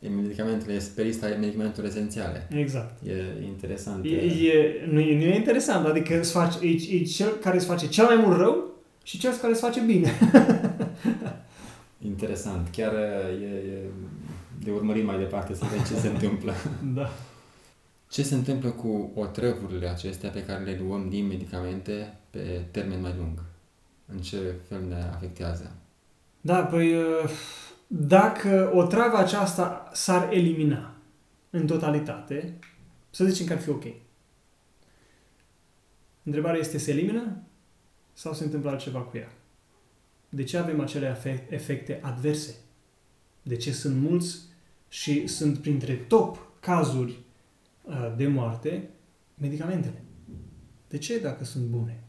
Speaker 1: uh, medicamentele, pe lista medicamentelor esențiale.
Speaker 2: Exact.
Speaker 1: E interesant.
Speaker 2: E, e, nu, e, nu e interesant, adică îți face, e, e cel care îți face cel mai mult rău și cel care îți face bine.
Speaker 1: Interesant. Chiar e, e de urmărit mai departe să vedem ce se întâmplă.
Speaker 2: Da.
Speaker 1: Ce se întâmplă cu otrăvurile acestea pe care le luăm din medicamente pe termen mai lung? În ce fel ne afectează?
Speaker 2: Da, păi uh, dacă o travă aceasta s-ar elimina în totalitate, să zicem că ar fi ok. Întrebarea este, se elimină sau se întâmplă altceva cu ea? De ce avem acele efecte adverse? De ce sunt mulți și sunt printre top cazuri uh, de moarte medicamentele? De ce dacă sunt bune?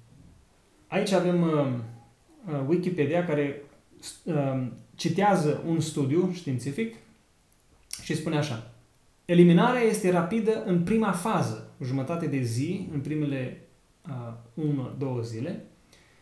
Speaker 2: Aici avem uh, uh, Wikipedia care citează un studiu științific și spune așa. Eliminarea este rapidă în prima fază, o jumătate de zi, în primele uh, 1-2 zile,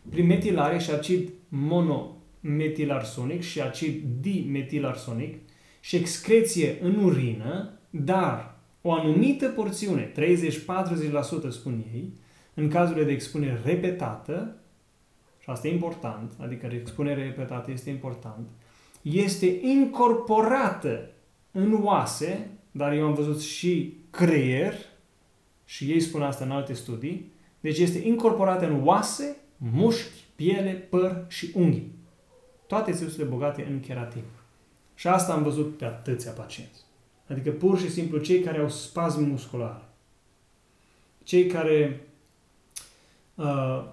Speaker 2: prin metilare și acid monometilarsonic și acid dimetilarsonic și excreție în urină, dar o anumită porțiune, 30-40% spun ei, în cazurile de expunere repetată, și asta e important, adică expunerea repetată este important, este incorporată în oase, dar eu am văzut și creier, și ei spun asta în alte studii, deci este incorporată în oase, mușchi, piele, păr și unghii. Toate țesurile bogate în keratin. Și asta am văzut pe atâția pacienți. Adică pur și simplu cei care au spasm muscular, cei care uh,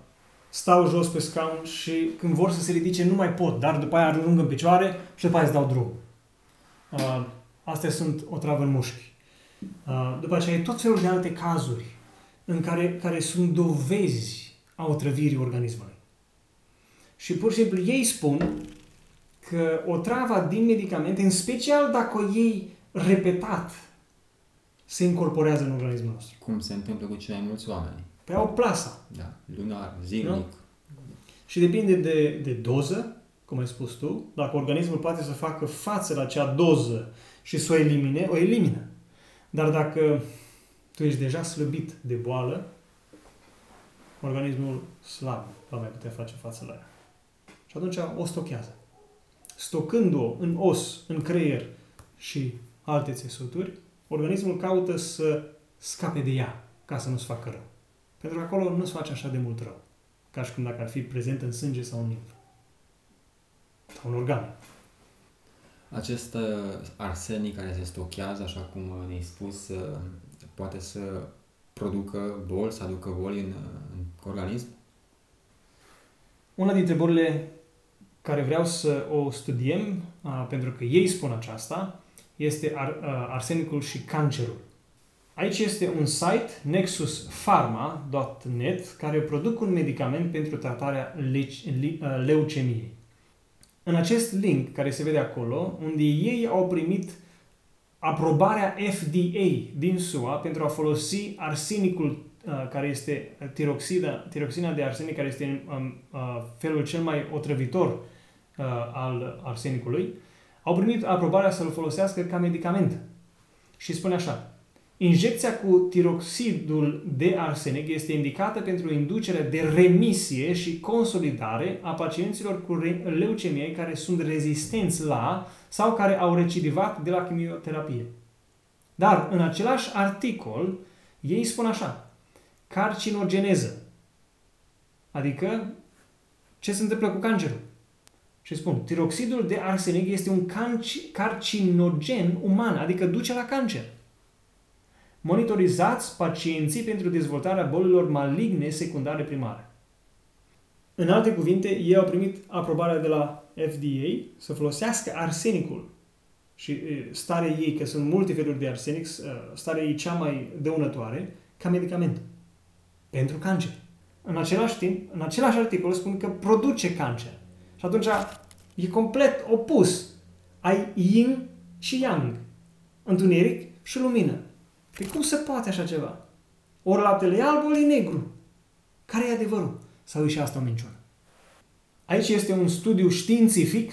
Speaker 2: stau jos pe scaun și când vor să se ridice nu mai pot, dar după aia ajung în picioare și după aia îți dau drum. Uh, astea sunt o travă în mușchi. Uh, după aceea e tot felul de alte cazuri în care, care sunt dovezi a otrăvirii organismului. Și pur și simplu ei spun că o travă din medicamente, în special dacă o iei repetat, se incorporează în organismul nostru.
Speaker 1: Cum se întâmplă cu cei mai mulți oameni.
Speaker 2: Pe au plasa.
Speaker 1: Da, lunar, zilnic. Nu?
Speaker 2: Și depinde de, de doză, cum ai spus tu, dacă organismul poate să facă față la acea doză și să o elimine, o elimină. Dar dacă tu ești deja slăbit de boală, organismul slab va mai putea face față la ea. Și atunci o stochează. Stocând-o în os, în creier și alte țesuturi, organismul caută să scape de ea, ca să nu-ți facă rău. Pentru că acolo nu-ți face așa de mult rău, ca și cum dacă ar fi prezent în sânge sau în limfă. Sau în organ.
Speaker 1: Acest uh, arsenic care se stochează, așa cum ne-ai spus, uh, poate să producă boli, să aducă boli în, în organism?
Speaker 2: Una dintre bolile care vreau să o studiem, pentru că ei spun aceasta, este ar, arsenicul și cancerul. Aici este un site, nexuspharma.net, care produc un medicament pentru tratarea leucemiei. În acest link care se vede acolo, unde ei au primit aprobarea FDA din SUA pentru a folosi arsenicul uh, care este tiroxida, tiroxina de arsenic, care este um, uh, felul cel mai otrăvitor uh, al arsenicului, au primit aprobarea să-l folosească ca medicament. Și spune așa, Injecția cu tiroxidul de arsenic este indicată pentru inducerea de remisie și consolidare a pacienților cu leucemie care sunt rezistenți la sau care au recidivat de la chimioterapie. Dar în același articol, ei spun așa, carcinogeneză, adică ce se întâmplă cu cancerul. Și spun, tiroxidul de arsenic este un carcinogen uman, adică duce la cancer. Monitorizați pacienții pentru dezvoltarea bolilor maligne secundare primare. În alte cuvinte, ei au primit aprobarea de la FDA să folosească arsenicul și starea ei, că sunt multe feluri de arsenic, starea ei cea mai dăunătoare, ca medicament pentru cancer. În același timp, în același articol spun că produce cancer. Și atunci e complet opus. Ai yin și yang, întuneric și lumină. Păi cum se poate așa ceva? Ori laptele e alb, ori e negru. Care e adevărul? Sau e și asta o minciună? Aici este un studiu științific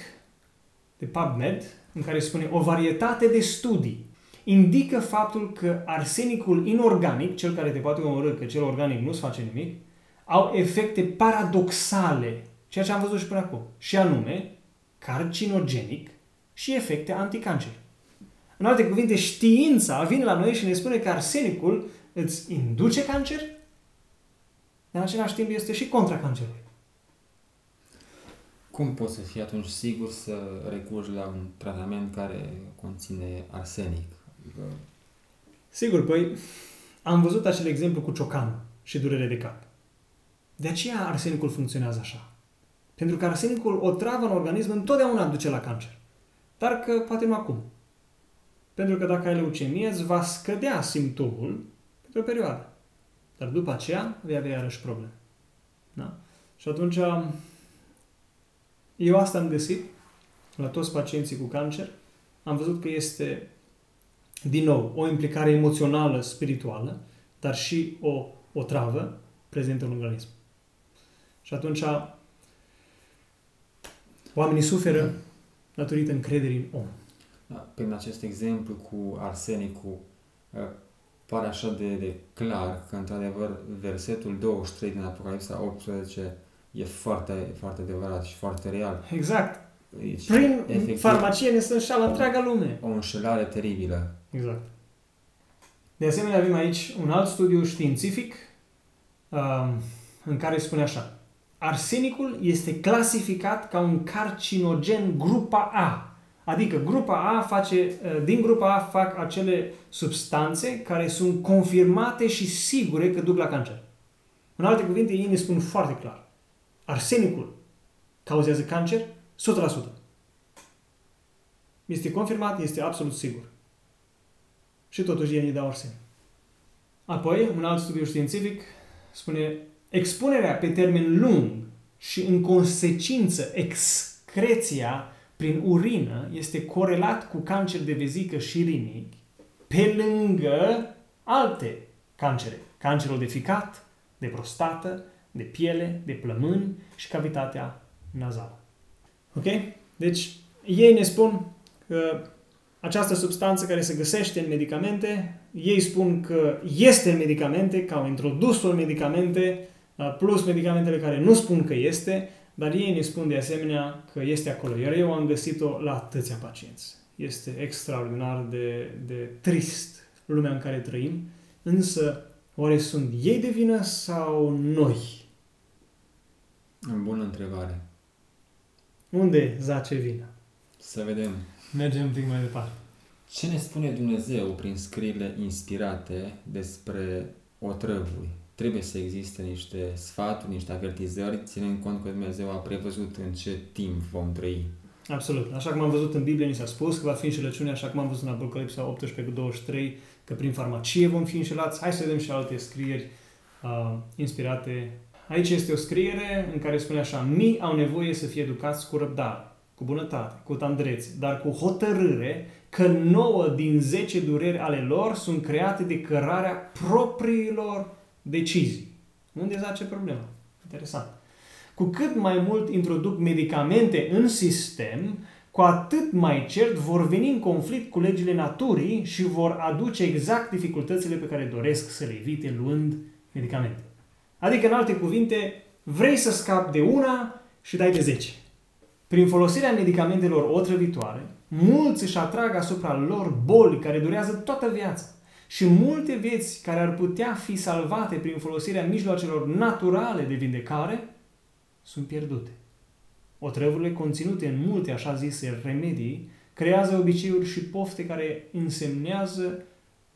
Speaker 2: de PubMed în care spune o varietate de studii indică faptul că arsenicul inorganic, cel care te poate omorâ, că cel organic nu-ți face nimic, au efecte paradoxale, ceea ce am văzut și până acum. Și anume, carcinogenic și efecte anticancer. În alte cuvinte, știința vine la noi și ne spune că arsenicul îți induce cancer, în același timp este și contra cancerului.
Speaker 1: Cum poți să fii atunci sigur să recurgi la un tratament care conține arsenic? Adică...
Speaker 2: Sigur, păi am văzut acel exemplu cu ciocanul și durere de cap. De aceea arsenicul funcționează așa. Pentru că arsenicul, o travă în organism, întotdeauna duce la cancer. Dar că poate nu acum. Pentru că dacă ai leucemie, îți va scădea simptomul pentru o perioadă. Dar după aceea vei avea iarăși probleme. Da? Și atunci, eu asta am găsit la toți pacienții cu cancer. Am văzut că este, din nou, o implicare emoțională, spirituală, dar și o, o travă prezentă în organism. Și atunci, oamenii suferă datorită încrederii în om.
Speaker 1: Da, prin acest exemplu cu arsenicul, pare așa de, de clar că, într-adevăr, versetul 23 din Apocalipsa 18 e foarte, foarte adevărat și foarte real.
Speaker 2: Exact. Deci, Prin efectiv, farmacie ne se înșală întreaga lume.
Speaker 1: O înșelare teribilă.
Speaker 2: Exact. De asemenea, avem aici un alt studiu științific um, în care spune așa. Arsenicul este clasificat ca un carcinogen grupa A Adică grupa A face, eh, din grupa A fac acele substanțe care sunt confirmate și sigure că duc la cancer. În alte cuvinte, ei ne spun foarte clar. Arsenicul cauzează cancer 100%. Este confirmat, este absolut sigur. Și totuși ei ne dau arsenic. Apoi, un alt studiu științific spune expunerea pe termen lung și în consecință excreția prin urină este corelat cu cancer de vezică și rinic pe lângă alte cancere. Cancerul de ficat, de prostată, de piele, de plămâni și cavitatea nazală. Ok? Deci, ei ne spun că această substanță care se găsește în medicamente, ei spun că este în medicamente, că au introdus-o în medicamente, plus medicamentele care nu spun că este, dar ei ne spun de asemenea că este acolo. Iar eu am găsit-o la atâția pacienți. Este extraordinar de, de trist lumea în care trăim, însă oare sunt ei de vină sau noi?
Speaker 1: În bună întrebare.
Speaker 2: Unde zace vina?
Speaker 1: Să vedem.
Speaker 2: Mergem un pic mai departe.
Speaker 1: Ce ne spune Dumnezeu prin scrierile inspirate despre otrăvuri? Trebuie să existe niște sfaturi, niște avertizări, ținând cont că Dumnezeu a prevăzut în ce timp vom trăi.
Speaker 2: Absolut. Așa cum am văzut în Biblie, ni s-a spus că va fi înșelăciune, așa cum am văzut în Apocalipsa 18 cu 23, că prin farmacie vom fi înșelați. Hai să vedem și alte scrieri uh, inspirate. Aici este o scriere în care spune așa, mii au nevoie să fie educați cu răbdare, cu bunătate, cu tandrețe, dar cu hotărâre că nouă din zece dureri ale lor sunt create de cărarea propriilor decizii. Unde zace problema? Interesant. Cu cât mai mult introduc medicamente în sistem, cu atât mai cert vor veni în conflict cu legile naturii și vor aduce exact dificultățile pe care doresc să le evite luând medicamente. Adică, în alte cuvinte, vrei să scapi de una și dai de 10. Prin folosirea medicamentelor otrăvitoare, mulți își atrag asupra lor boli care durează toată viața și multe vieți care ar putea fi salvate prin folosirea mijloacelor naturale de vindecare sunt pierdute. Otrăvurile conținute în multe așa zise remedii creează obiceiuri și pofte care însemnează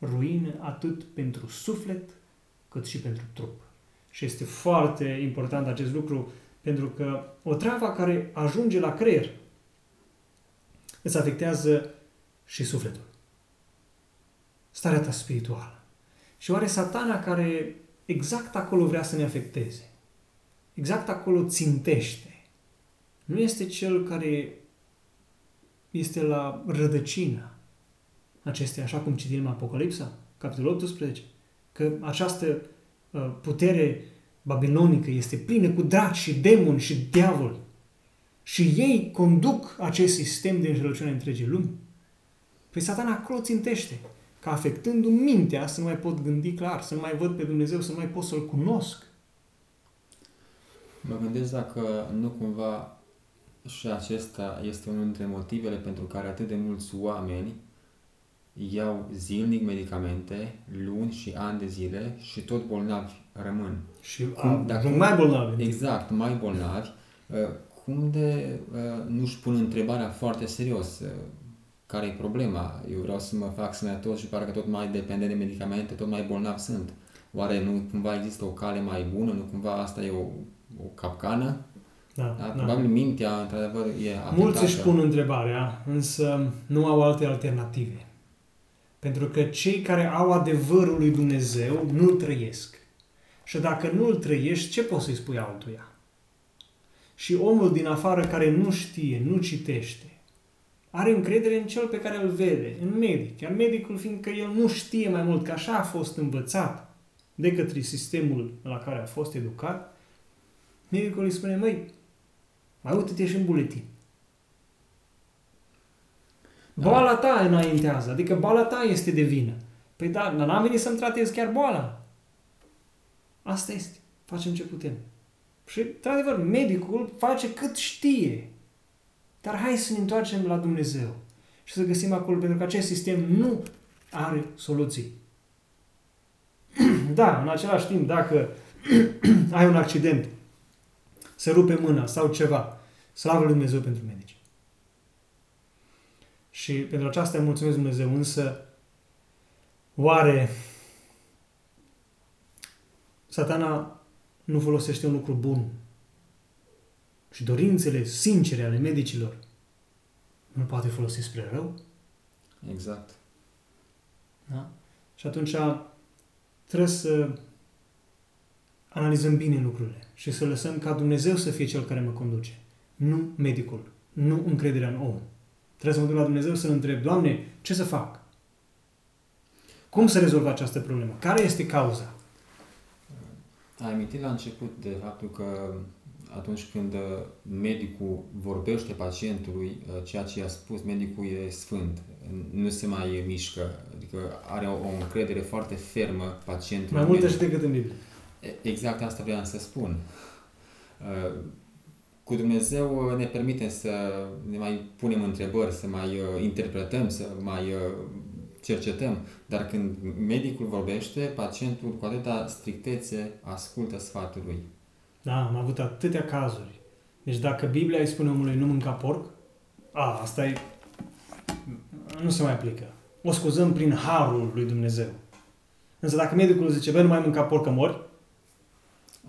Speaker 2: ruină atât pentru suflet cât și pentru trup. Și este foarte important acest lucru pentru că o travă care ajunge la creier îți afectează și sufletul starea ta spirituală. Și oare satana care exact acolo vrea să ne afecteze, exact acolo țintește, nu este cel care este la rădăcină acestea, așa cum citim în Apocalipsa, capitolul 18, că această uh, putere babilonică este plină cu draci și demoni și diavol. Și ei conduc acest sistem de înșelăciune întregii lumi. Păi satana acolo țintește că afectându-mi mintea să nu mai pot gândi clar, să nu mai văd pe Dumnezeu, să nu mai pot să-L cunosc.
Speaker 1: Mă gândesc dacă nu cumva Și acesta este unul dintre motivele pentru care atât de mulți oameni iau zilnic medicamente, luni și ani de zile și tot bolnavi rămân.
Speaker 2: Și cum, dacă mai bolnavi.
Speaker 1: Exact, mai bolnavi. Uh, cum de uh, nu-și pun întrebarea foarte serios? Uh, care e problema? Eu vreau să mă fac sănătos și parcă tot mai dependent de medicamente, tot mai bolnav sunt. Oare nu cumva există o cale mai bună? Nu cumva asta e o, o capcană?
Speaker 2: Da, da,
Speaker 1: probabil mintea, într-adevăr, e afectată.
Speaker 2: Mulți își pun întrebarea, însă nu au alte alternative. Pentru că cei care au adevărul lui Dumnezeu nu-l trăiesc. Și dacă nu-l trăiești, ce poți să-i spui altuia? Și omul din afară care nu știe, nu citește, are încredere în cel pe care îl vede, în medic. Iar medicul, fiindcă el nu știe mai mult, că așa a fost învățat de către sistemul la care a fost educat, medicul îi spune, măi, mai uite-te și în buletin. Da. Boala ta înaintează, adică boala ta este de vină. Păi da, n-am venit să-mi tratez chiar boala. Asta este. Facem ce putem. Și, într-adevăr, medicul face cât știe. Dar hai să ne întoarcem la Dumnezeu și să găsim acolo, pentru că acest sistem nu are soluții. Da, în același timp, dacă ai un accident, se rupe mâna sau ceva, slavă Lui Dumnezeu pentru medici. Și pentru aceasta îi mulțumesc Dumnezeu, însă oare satana nu folosește un lucru bun și dorințele sincere ale medicilor nu poate folosi spre rău?
Speaker 1: Exact.
Speaker 2: Da? Și atunci trebuie să analizăm bine lucrurile și să lăsăm ca Dumnezeu să fie Cel care mă conduce, nu medicul, nu încrederea în om. Trebuie să mă duc la Dumnezeu să-L întreb, Doamne, ce să fac? Cum să rezolv această problemă? Care este cauza?
Speaker 1: Ai amintit la început de faptul că atunci când medicul vorbește pacientului ceea ce i-a spus, medicul e sfânt, nu se mai mișcă, adică are o, o încredere foarte fermă pacientul.
Speaker 2: Mai multă și decât în Biblie.
Speaker 1: Exact asta vreau să spun. Cu Dumnezeu ne permite să ne mai punem întrebări, să mai interpretăm, să mai cercetăm, dar când medicul vorbește, pacientul cu atâta strictețe ascultă sfatul lui.
Speaker 2: Da, am avut atâtea cazuri. Deci dacă Biblia îi spune omului nu mânca porc, a, asta e... nu se mai aplică. O scuzăm prin harul lui Dumnezeu. Însă dacă medicul zice, bă, nu mai mânca porc, că mori,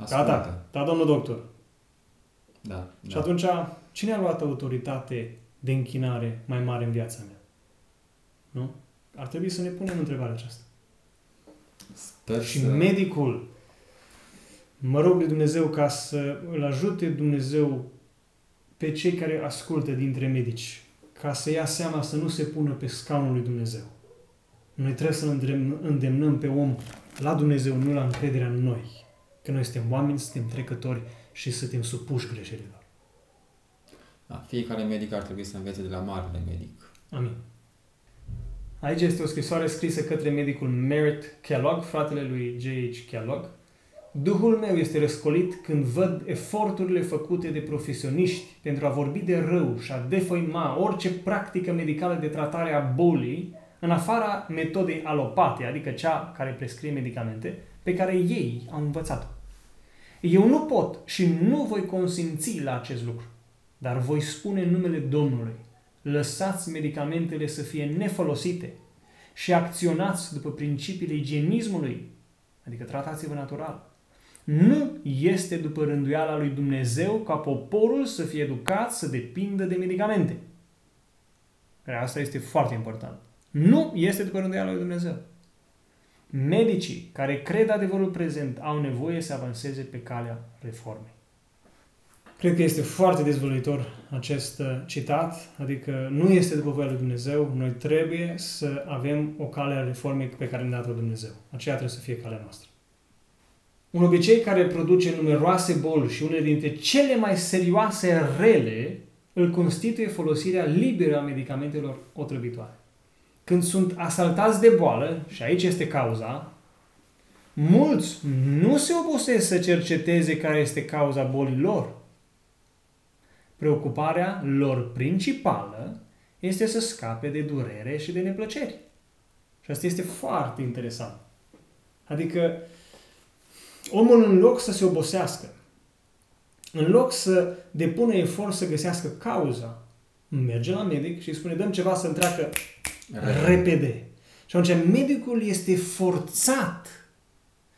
Speaker 2: gata, da, domnul doctor.
Speaker 1: Da,
Speaker 2: Și
Speaker 1: da.
Speaker 2: atunci, cine a luat autoritate de închinare mai mare în viața mea? Nu? Ar trebui să ne punem întrebarea aceasta.
Speaker 1: Sper
Speaker 2: și
Speaker 1: să...
Speaker 2: medicul, mă rog de Dumnezeu ca să îl ajute Dumnezeu pe cei care ascultă dintre medici, ca să ia seama să nu se pună pe scaunul lui Dumnezeu. Noi trebuie să îndemnăm pe om la Dumnezeu, nu la încrederea în noi. Că noi suntem oameni, suntem trecători și suntem supuși greșelilor.
Speaker 1: Da, fiecare medic ar trebui să învețe de la marele medic.
Speaker 2: Amin. Aici este o scrisoare scrisă către medicul Merritt Kellogg, fratele lui J.H. Kellogg. Duhul meu este răscolit când văd eforturile făcute de profesioniști pentru a vorbi de rău și a defăima orice practică medicală de tratare a bolii în afara metodei alopate, adică cea care prescrie medicamente, pe care ei au învățat-o. Eu nu pot și nu voi consimți la acest lucru, dar voi spune în numele Domnului lăsați medicamentele să fie nefolosite și acționați după principiile igienismului, adică tratați-vă natural. Nu este după rânduiala lui Dumnezeu ca poporul să fie educat să depindă de medicamente. Asta este foarte important. Nu este după rânduiala lui Dumnezeu. Medicii care cred adevărul prezent au nevoie să avanseze pe calea reformei. Cred că este foarte dezvăluitor acest uh, citat, adică nu este după voia lui Dumnezeu, noi trebuie să avem o cale a reformei pe care ne-a dat-o Dumnezeu. Aceea trebuie să fie calea noastră. Un obicei care produce numeroase boli și unele dintre cele mai serioase rele îl constituie folosirea liberă a medicamentelor otrăvitoare. Când sunt asaltați de boală, și aici este cauza, mulți nu se obosesc să cerceteze care este cauza bolilor, preocuparea lor principală este să scape de durere și de neplăceri. Și asta este foarte interesant. Adică, omul în loc să se obosească, în loc să depună efort să găsească cauza, merge la medic și îi spune, dăm ceva să întreacă repede. Și atunci medicul este forțat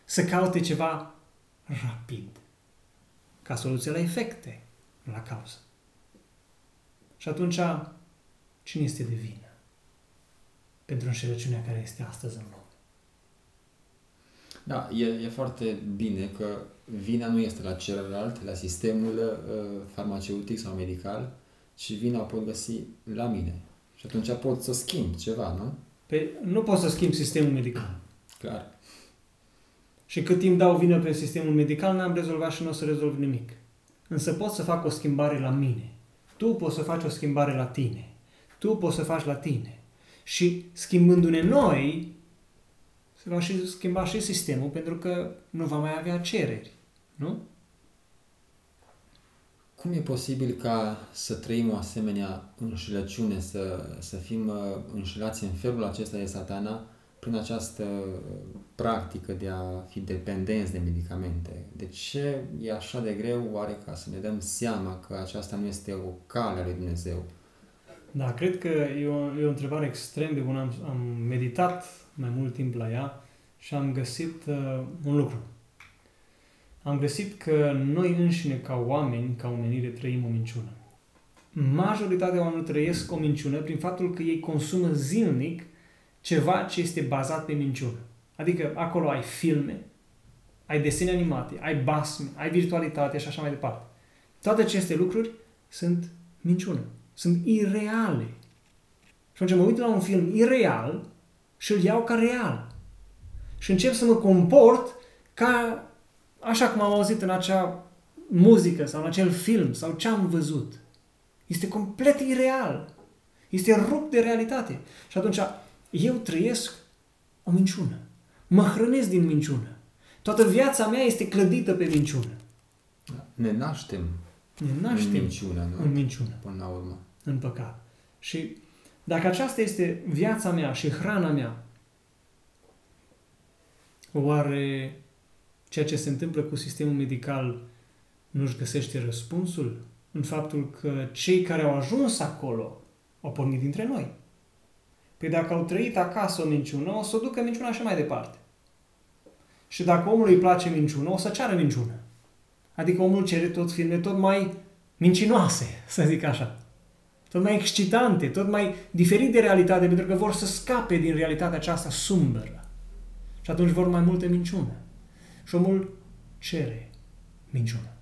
Speaker 2: să caute ceva rapid, ca soluție la efecte, la cauză. Și atunci, cine este de vină pentru înșelăciunea care este astăzi în lume?
Speaker 1: Da, e, e foarte bine că vina nu este la celălalt, la sistemul uh, farmaceutic sau medical, ci vina o pot găsi la mine. Și atunci pot să schimb ceva, nu?
Speaker 2: Pe, nu pot să schimb sistemul medical.
Speaker 1: Clar.
Speaker 2: Și cât timp dau vină pe sistemul medical, n-am rezolvat și nu o să rezolv nimic. Însă pot să fac o schimbare la mine. Tu poți să faci o schimbare la tine. Tu poți să faci la tine. Și schimbându-ne noi, se va și schimba și sistemul, pentru că nu va mai avea cereri. Nu?
Speaker 1: Cum e posibil ca să trăim o asemenea înșelăciune, să, să fim uh, înșelați în felul acesta de satana prin această practică de a fi dependenți de medicamente? De ce e așa de greu oare ca să ne dăm seama că aceasta nu este o cale a lui Dumnezeu?
Speaker 2: Da, cred că e o, e o întrebare extrem de bună. Am, am meditat mai mult timp la ea și am găsit uh, un lucru am găsit că noi înșine, ca oameni, ca omenire, trăim o minciună. Majoritatea oamenilor trăiesc o minciună prin faptul că ei consumă zilnic ceva ce este bazat pe minciună. Adică acolo ai filme, ai desene animate, ai basme, ai virtualitate și așa mai departe. Toate aceste lucruri sunt minciună. Sunt ireale. Și atunci mă uit la un film ireal și îl iau ca real. Și încep să mă comport ca așa cum am auzit în acea muzică sau în acel film sau ce am văzut. Este complet ireal. Este rupt de realitate. Și atunci eu trăiesc o minciună. Mă hrănesc din minciună. Toată viața mea este clădită pe minciună.
Speaker 1: Ne naștem,
Speaker 2: ne naștem
Speaker 1: în minciună, nu?
Speaker 2: În minciună.
Speaker 1: Până la urmă.
Speaker 2: În păcat. Și dacă aceasta este viața mea și hrana mea, oare ceea ce se întâmplă cu sistemul medical nu-și găsește răspunsul în faptul că cei care au ajuns acolo au pornit dintre noi. Păi dacă au trăit acasă o minciună, o să o ducă minciuna așa mai departe. Și dacă omului îi place minciună, o să ceară minciună. Adică omul cere tot filme tot mai mincinoase, să zic așa. Tot mai excitante, tot mai diferit de realitate, pentru că vor să scape din realitatea aceasta sumbră. Și atunci vor mai multe minciună. Și omul cere minciună.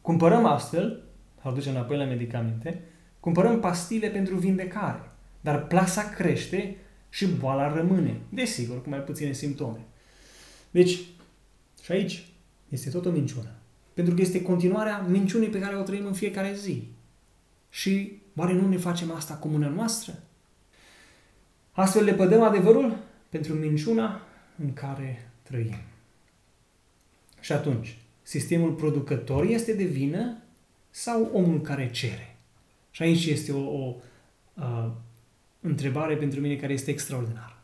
Speaker 2: Cumpărăm astfel, sau duce înapoi la medicamente, cumpărăm pastile pentru vindecare. Dar plasa crește și boala rămâne. Desigur, cu mai puține simptome. Deci, și aici este tot o minciună. Pentru că este continuarea minciunii pe care o trăim în fiecare zi. Și oare nu ne facem asta cu mâna noastră? Astfel le pădăm adevărul pentru minciuna în care trăim. Și atunci, sistemul producător este de vină sau omul care cere? Și aici este o, o uh, întrebare pentru mine care este extraordinară.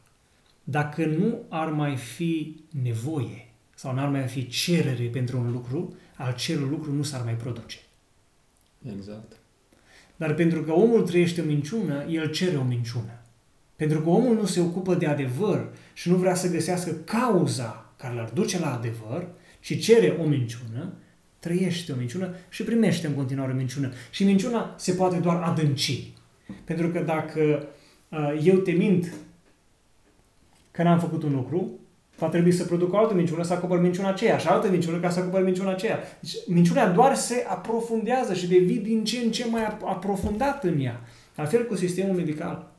Speaker 2: Dacă nu ar mai fi nevoie sau nu ar mai fi cerere pentru un lucru, al cerul lucru nu s-ar mai produce.
Speaker 1: Exact.
Speaker 2: Dar pentru că omul trăiește o minciună, el cere o minciună. Pentru că omul nu se ocupă de adevăr și nu vrea să găsească cauza care l-ar duce la adevăr, și cere o minciună, trăiește o minciună și primește în continuare o minciună. Și minciuna se poate doar adânci. Pentru că dacă uh, eu te mint că n-am făcut un lucru, va trebui să produc o altă minciună să acopăr minciuna aceea și altă minciună ca să acopăr minciuna aceea. Deci minciuna doar se aprofundează și devii din ce în ce mai aprofundat în ea. La fel cu sistemul medical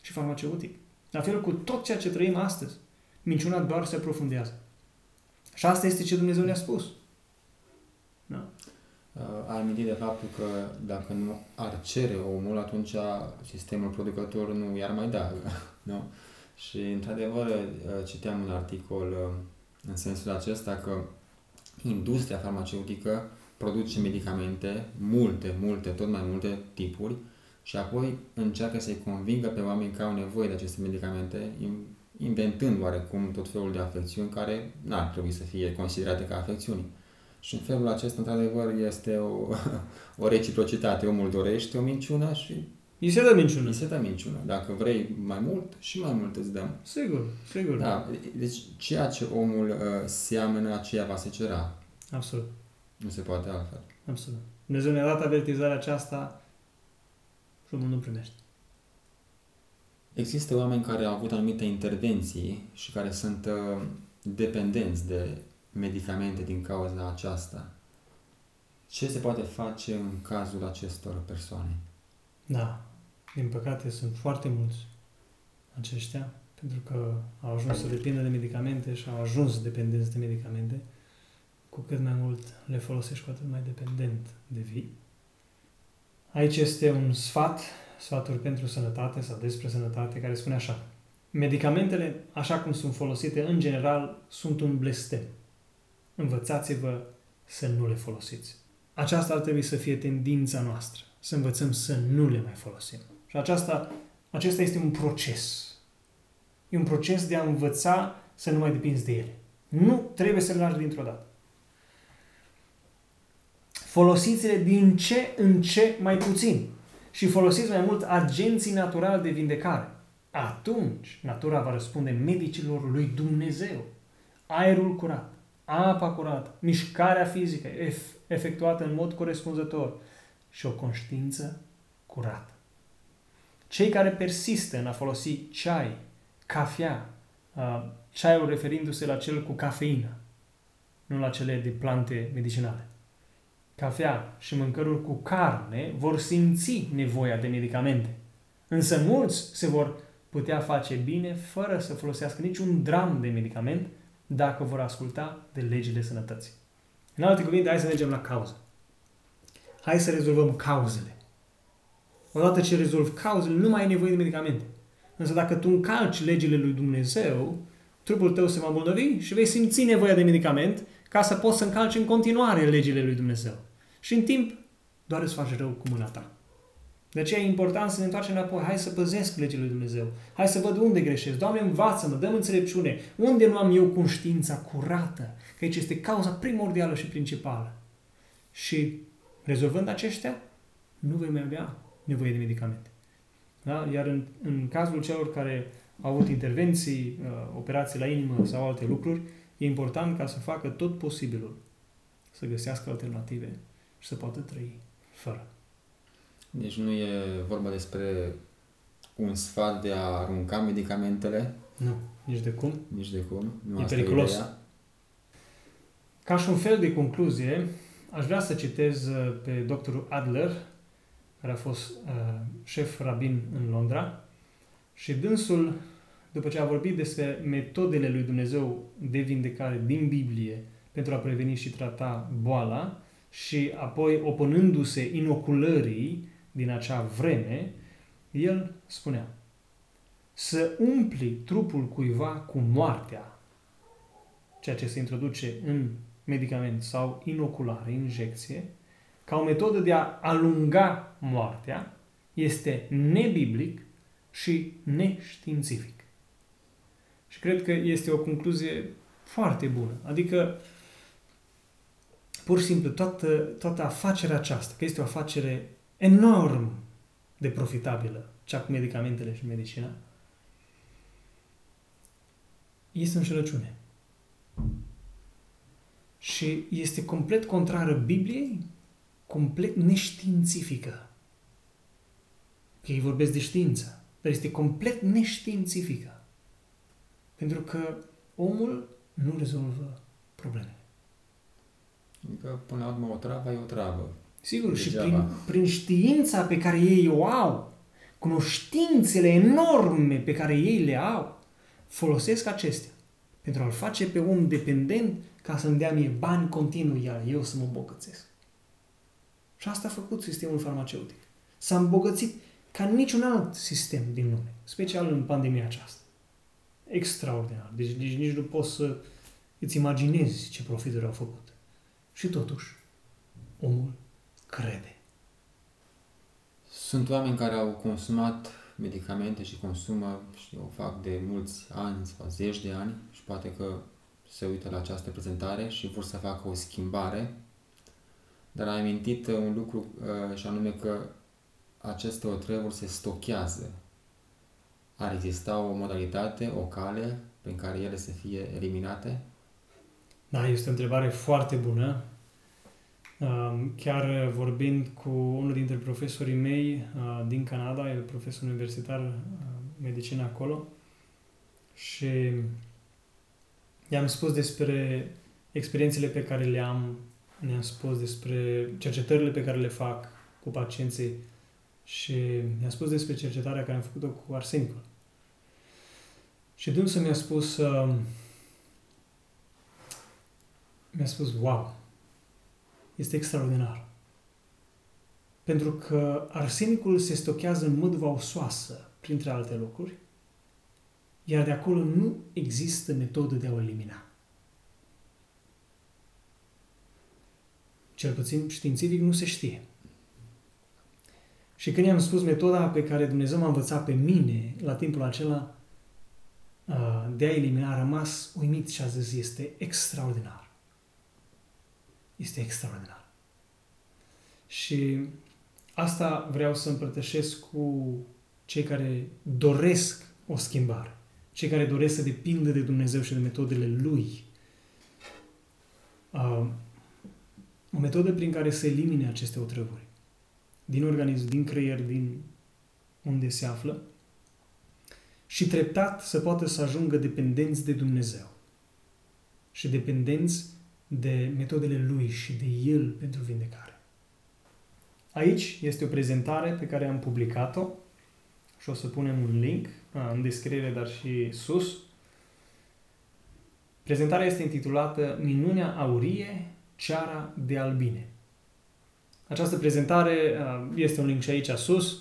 Speaker 2: și farmaceutic. La fel cu tot ceea ce trăim astăzi. Minciuna doar se aprofundează. Și asta este ce Dumnezeu ne-a spus. Da.
Speaker 1: Uh, ai amintit de faptul că dacă nu ar cere omul, atunci sistemul producător nu i-ar mai da. nu? Și, într-adevăr, uh, citeam un articol uh, în sensul acesta că industria farmaceutică produce medicamente, multe, multe, tot mai multe tipuri, și apoi încearcă să-i convingă pe oameni că au nevoie de aceste medicamente, inventând oarecum tot felul de afecțiuni care n-ar trebui să fie considerate ca afecțiuni. Și în felul acesta, într-adevăr, este o, o reciprocitate. Omul dorește o minciună și
Speaker 2: îi se dă minciună.
Speaker 1: Îi se dă minciună. Dacă vrei mai mult, și mai mult îți dăm.
Speaker 2: Sigur, sigur.
Speaker 1: Da, deci ceea ce omul uh, seamănă, aceea va se cera.
Speaker 2: Absolut.
Speaker 1: Nu se poate altfel.
Speaker 2: Absolut. Dumnezeu ne-a dat avertizarea aceasta și omul nu primește.
Speaker 1: Există oameni care au avut anumite intervenții și care sunt uh, dependenți de medicamente din cauza aceasta. Ce se poate face în cazul acestor persoane?
Speaker 2: Da, din păcate sunt foarte mulți aceștia, pentru că au ajuns să depindă de medicamente și au ajuns dependenți de medicamente. Cu cât mai mult le folosești, cu atât mai dependent devii. Aici este un sfat, sfaturi pentru sănătate sau despre sănătate, care spune așa. Medicamentele, așa cum sunt folosite în general, sunt un blestem. Învățați-vă să nu le folosiți. Aceasta ar trebui să fie tendința noastră să învățăm să nu le mai folosim. Și aceasta, acesta este un proces. E un proces de a învăța să nu mai depinzi de ele. Nu trebuie să le lași dintr-o dată. Folosiți-le din ce în ce mai puțin și folosiți mai mult agenții naturali de vindecare. Atunci, natura va răspunde medicilor lui Dumnezeu. Aerul curat, apa curată, mișcarea fizică efectuată în mod corespunzător, și o conștiință curată. Cei care persistă în a folosi ceai, cafea, ceaiul referindu-se la cel cu cafeină, nu la cele de plante medicinale. Cafea și mâncăruri cu carne vor simți nevoia de medicamente. Însă mulți se vor putea face bine fără să folosească niciun dram de medicament dacă vor asculta de legile sănătății. În alte cuvinte, hai să mergem la cauză. Hai să rezolvăm cauzele. Odată ce rezolvi cauzele, nu mai ai nevoie de medicamente. Însă dacă tu încalci legile lui Dumnezeu, trupul tău se va îmbolnăvi și vei simți nevoia de medicament ca să poți să încalci în continuare legile lui Dumnezeu. Și în timp, doar îți faci rău cu mâna ta. De aceea e important să ne întoarcem înapoi. Hai să păzesc legile lui Dumnezeu. Hai să văd unde greșesc. Doamne, învață-mă, dăm înțelepciune. Unde nu am eu conștiința curată? Că aici este cauza primordială și principală. Și Rezolvând aceștia, nu vei mai avea nevoie de medicamente. Da? Iar în, în cazul celor care au avut intervenții, uh, operații la inimă sau alte lucruri, e important ca să facă tot posibilul să găsească alternative și să poată trăi fără.
Speaker 1: Deci nu e vorba despre un sfat de a arunca medicamentele?
Speaker 2: Nu, nici de cum.
Speaker 1: Nici de cum. Nu
Speaker 2: e periculos. Ca și un fel de concluzie, Aș vrea să citez uh, pe doctorul Adler, care a fost uh, șef rabin în Londra, și dânsul, după ce a vorbit despre metodele lui Dumnezeu de vindecare din Biblie pentru a preveni și trata boala, și apoi opunându-se inoculării din acea vreme, el spunea să umpli trupul cuiva cu moartea, ceea ce se introduce în medicament sau inoculare, injecție, ca o metodă de a alunga moartea, este nebiblic și neștiințific. Și cred că este o concluzie foarte bună. Adică, pur și simplu, toată, toată afacerea aceasta, că este o afacere enorm de profitabilă, cea cu medicamentele și medicina, este o înșelăciune și este complet contrară Bibliei, complet neștiințifică. Că ei vorbesc de știință, dar este complet neștiințifică. Pentru că omul nu rezolvă probleme.
Speaker 1: Adică, până la urmă, o travă e o travă.
Speaker 2: Sigur, Degeaba. și prin, prin știința pe care ei o au, cunoștințele enorme pe care ei le au, folosesc acestea pentru a-l face pe om dependent ca să-mi dea mie bani continuu, iar eu să mă îmbogățesc. Și asta a făcut sistemul farmaceutic. S-a îmbogățit ca niciun alt sistem din lume, special în pandemia aceasta. Extraordinar. Deci, deci nici nu poți să îți imaginezi ce profituri au făcut. Și totuși, omul crede.
Speaker 1: Sunt oameni care au consumat medicamente și consumă și o fac de mulți ani sau zeci de ani și poate că se uită la această prezentare și vor să facă o schimbare, dar ai amintit un lucru uh, și anume că aceste otrăvuri se stochează. Ar exista o modalitate, o cale prin care ele să fie eliminate?
Speaker 2: Da, este o întrebare foarte bună. Um, chiar vorbind cu unul dintre profesorii mei uh, din Canada, el profesor universitar, uh, medicină acolo, și i-am spus despre experiențele pe care le am, ne-am spus despre cercetările pe care le fac cu pacienții și mi-a spus despre cercetarea care am făcut-o cu arsenicul. Și dânsul mi-a spus, uh, mi-a spus, wow, este extraordinar. Pentru că arsenicul se stochează în măduva osoasă, printre alte lucruri, iar de acolo nu există metodă de a o elimina. Cel puțin științific nu se știe. Și când i-am spus metoda pe care Dumnezeu m-a învățat pe mine la timpul acela de a elimina, a rămas uimit și a zis, este extraordinar. Este extraordinar. Și asta vreau să împărtășesc cu cei care doresc o schimbare, cei care doresc să depindă de Dumnezeu și de metodele Lui. O metodă prin care să elimine aceste otrăvuri din organism, din creier, din unde se află și treptat să poată să ajungă dependenți de Dumnezeu și dependenți de metodele Lui și de El pentru vindecare. Aici este o prezentare pe care am publicat-o și o să punem un link în descriere, dar și sus. Prezentarea este intitulată Minunea aurie, ceara de albine. Această prezentare uh, este un link și aici sus.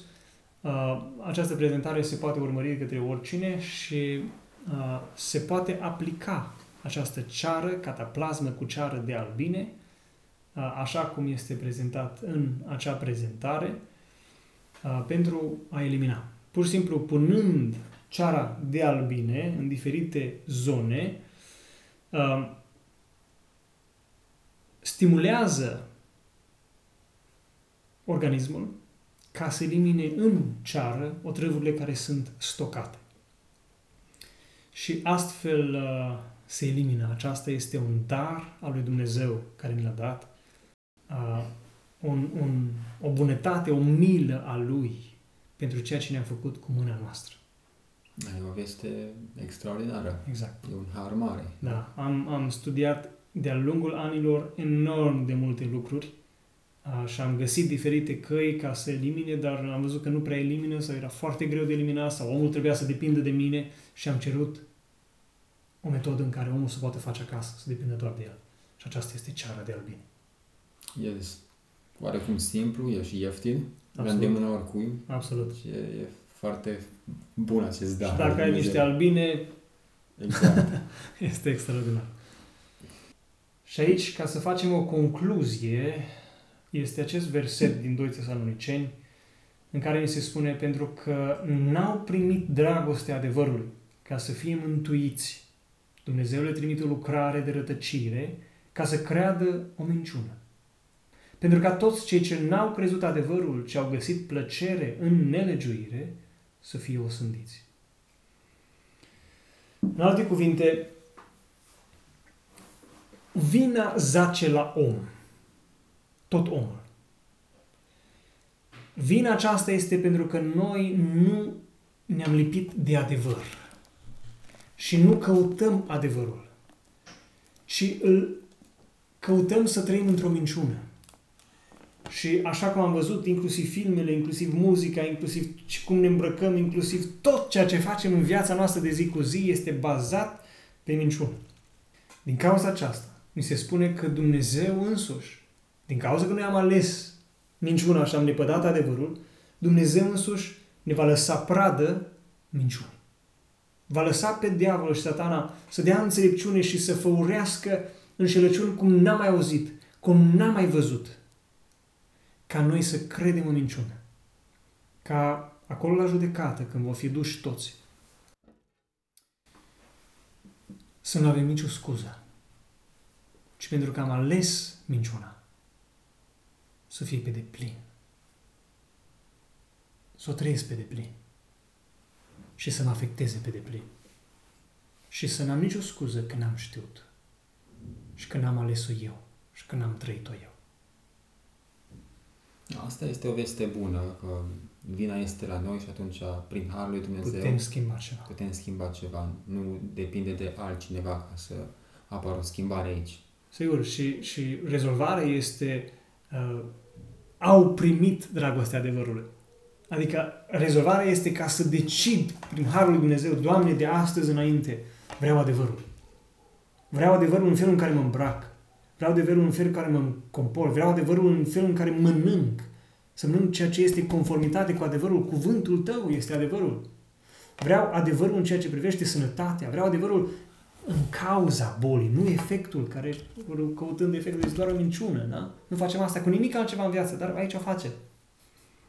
Speaker 2: Uh, această prezentare se poate urmări de către oricine și uh, se poate aplica această ceară, cataplasmă cu ceară de albine, așa cum este prezentat în acea prezentare, pentru a elimina. Pur și simplu punând ceara de albine în diferite zone, stimulează organismul ca să elimine în ceară otrăvurile care sunt stocate. Și astfel uh, se elimină. Aceasta este un dar al lui Dumnezeu care ne l-a dat, uh, un, un, o bunătate, o milă a Lui pentru ceea ce ne-a făcut cu mâna noastră.
Speaker 1: E o veste extraordinară.
Speaker 2: Exact.
Speaker 1: E un har mare.
Speaker 2: Da. Am, am studiat de-a lungul anilor enorm de multe lucruri și am găsit diferite căi ca să elimine, dar am văzut că nu prea elimină sau era foarte greu de eliminat sau omul trebuia să depindă de mine și am cerut o metodă în care omul să poată face acasă, să depindă doar de el. Și aceasta este ceara de albine.
Speaker 1: E oarecum simplu, e și ieftin,
Speaker 2: Absolut.
Speaker 1: de mână oricui.
Speaker 2: Absolut.
Speaker 1: Și e, e foarte bun acest dar.
Speaker 2: Și dacă ai niște albine,
Speaker 1: exact.
Speaker 2: este extraordinar. Și aici, ca să facem o concluzie, este acest verset din 2 Tesaloniceni în care ni se spune pentru că n-au primit dragostea adevărului ca să fie mântuiți. Dumnezeu le trimite o lucrare de rătăcire ca să creadă o minciună. Pentru ca toți cei ce n-au crezut adevărul, ce au găsit plăcere în nelegiuire, să fie osândiți. În alte cuvinte, vina zace la om tot omul. Vina aceasta este pentru că noi nu ne-am lipit de adevăr și nu căutăm adevărul și îl căutăm să trăim într-o minciună. Și așa cum am văzut, inclusiv filmele, inclusiv muzica, inclusiv cum ne îmbrăcăm, inclusiv tot ceea ce facem în viața noastră de zi cu zi este bazat pe minciună. Din cauza aceasta, mi se spune că Dumnezeu însuși din cauza că noi am ales minciuna și am lepădat adevărul, Dumnezeu însuși ne va lăsa pradă minciunii. Va lăsa pe diavolul și satana să dea înțelepciune și să făurească înșelăciuni cum n-am mai auzit, cum n-am mai văzut. ca noi să credem în minciună. Ca acolo la judecată, când vor fi duși toți, să nu avem nicio scuză, ci pentru că am ales minciuna, să fie pe deplin. Să o trăiesc pe deplin. Și să mă afecteze pe deplin. Și să n-am nicio scuză că n-am știut. Și că n-am ales-o eu. Și că n-am trăit-o eu.
Speaker 1: Asta este o veste bună, că vina este la noi și atunci, prin Harul lui Dumnezeu,
Speaker 2: Putem schimba ceva.
Speaker 1: putem schimba ceva. Nu depinde de altcineva ca să apară o schimbare aici.
Speaker 2: Sigur, și, și rezolvarea este uh, au primit dragostea adevărului. Adică rezolvarea este ca să decid prin Harul lui Dumnezeu, Doamne, de astăzi înainte, vreau adevărul. Vreau adevărul în felul în care mă îmbrac. Vreau adevărul în felul în care mă comport. Vreau adevărul în felul în care mănânc. Să mănânc ceea ce este conformitate cu adevărul. Cuvântul tău este adevărul. Vreau adevărul în ceea ce privește sănătatea. Vreau adevărul în cauza bolii, nu efectul care, căutând efectul, este doar o minciună. Da? Nu facem asta cu nimic altceva în viață, dar aici o facem.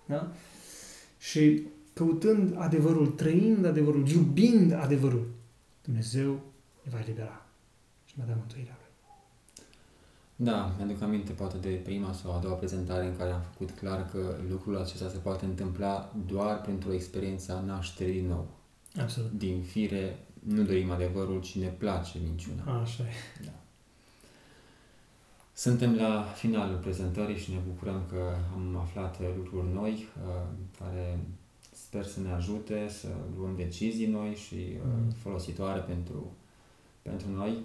Speaker 2: Da? Și căutând adevărul, trăind adevărul, iubind adevărul, Dumnezeu ne va elibera și ne va da mântuirea Lui.
Speaker 1: Da, mi-aduc aminte poate de prima sau a doua prezentare în care am făcut clar că lucrul acesta se poate întâmpla doar printr-o experiență a nașterii din nou.
Speaker 2: Absolut.
Speaker 1: Din fire, nu dorim adevărul, ci ne place minciuna.
Speaker 2: Așa e.
Speaker 1: Da. Suntem la finalul prezentării și ne bucurăm că am aflat lucruri noi uh, care sper să ne ajute să luăm decizii noi și uh,
Speaker 2: Mm.
Speaker 1: folositoare pentru, pentru noi.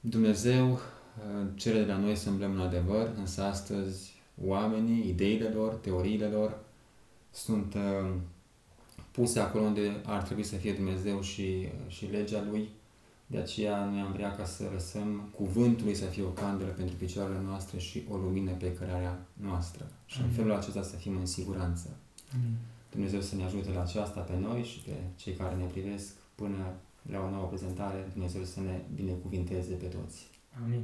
Speaker 1: Dumnezeu uh, cere de la noi să umblăm în adevăr, însă astăzi oamenii, ideile lor, teoriile lor sunt uh, puse acolo unde ar trebui să fie Dumnezeu și, și legea Lui. De aceea noi am vrea ca să lăsăm cuvântul să fie o candelă pentru picioarele noastre și o lumină pe cărarea noastră. Și în
Speaker 2: Amin.
Speaker 1: felul acesta să fim în siguranță.
Speaker 2: Amin.
Speaker 1: Dumnezeu să ne ajute la aceasta pe noi și pe cei care ne privesc până la o nouă prezentare. Dumnezeu să ne binecuvinteze pe toți.
Speaker 2: Amin.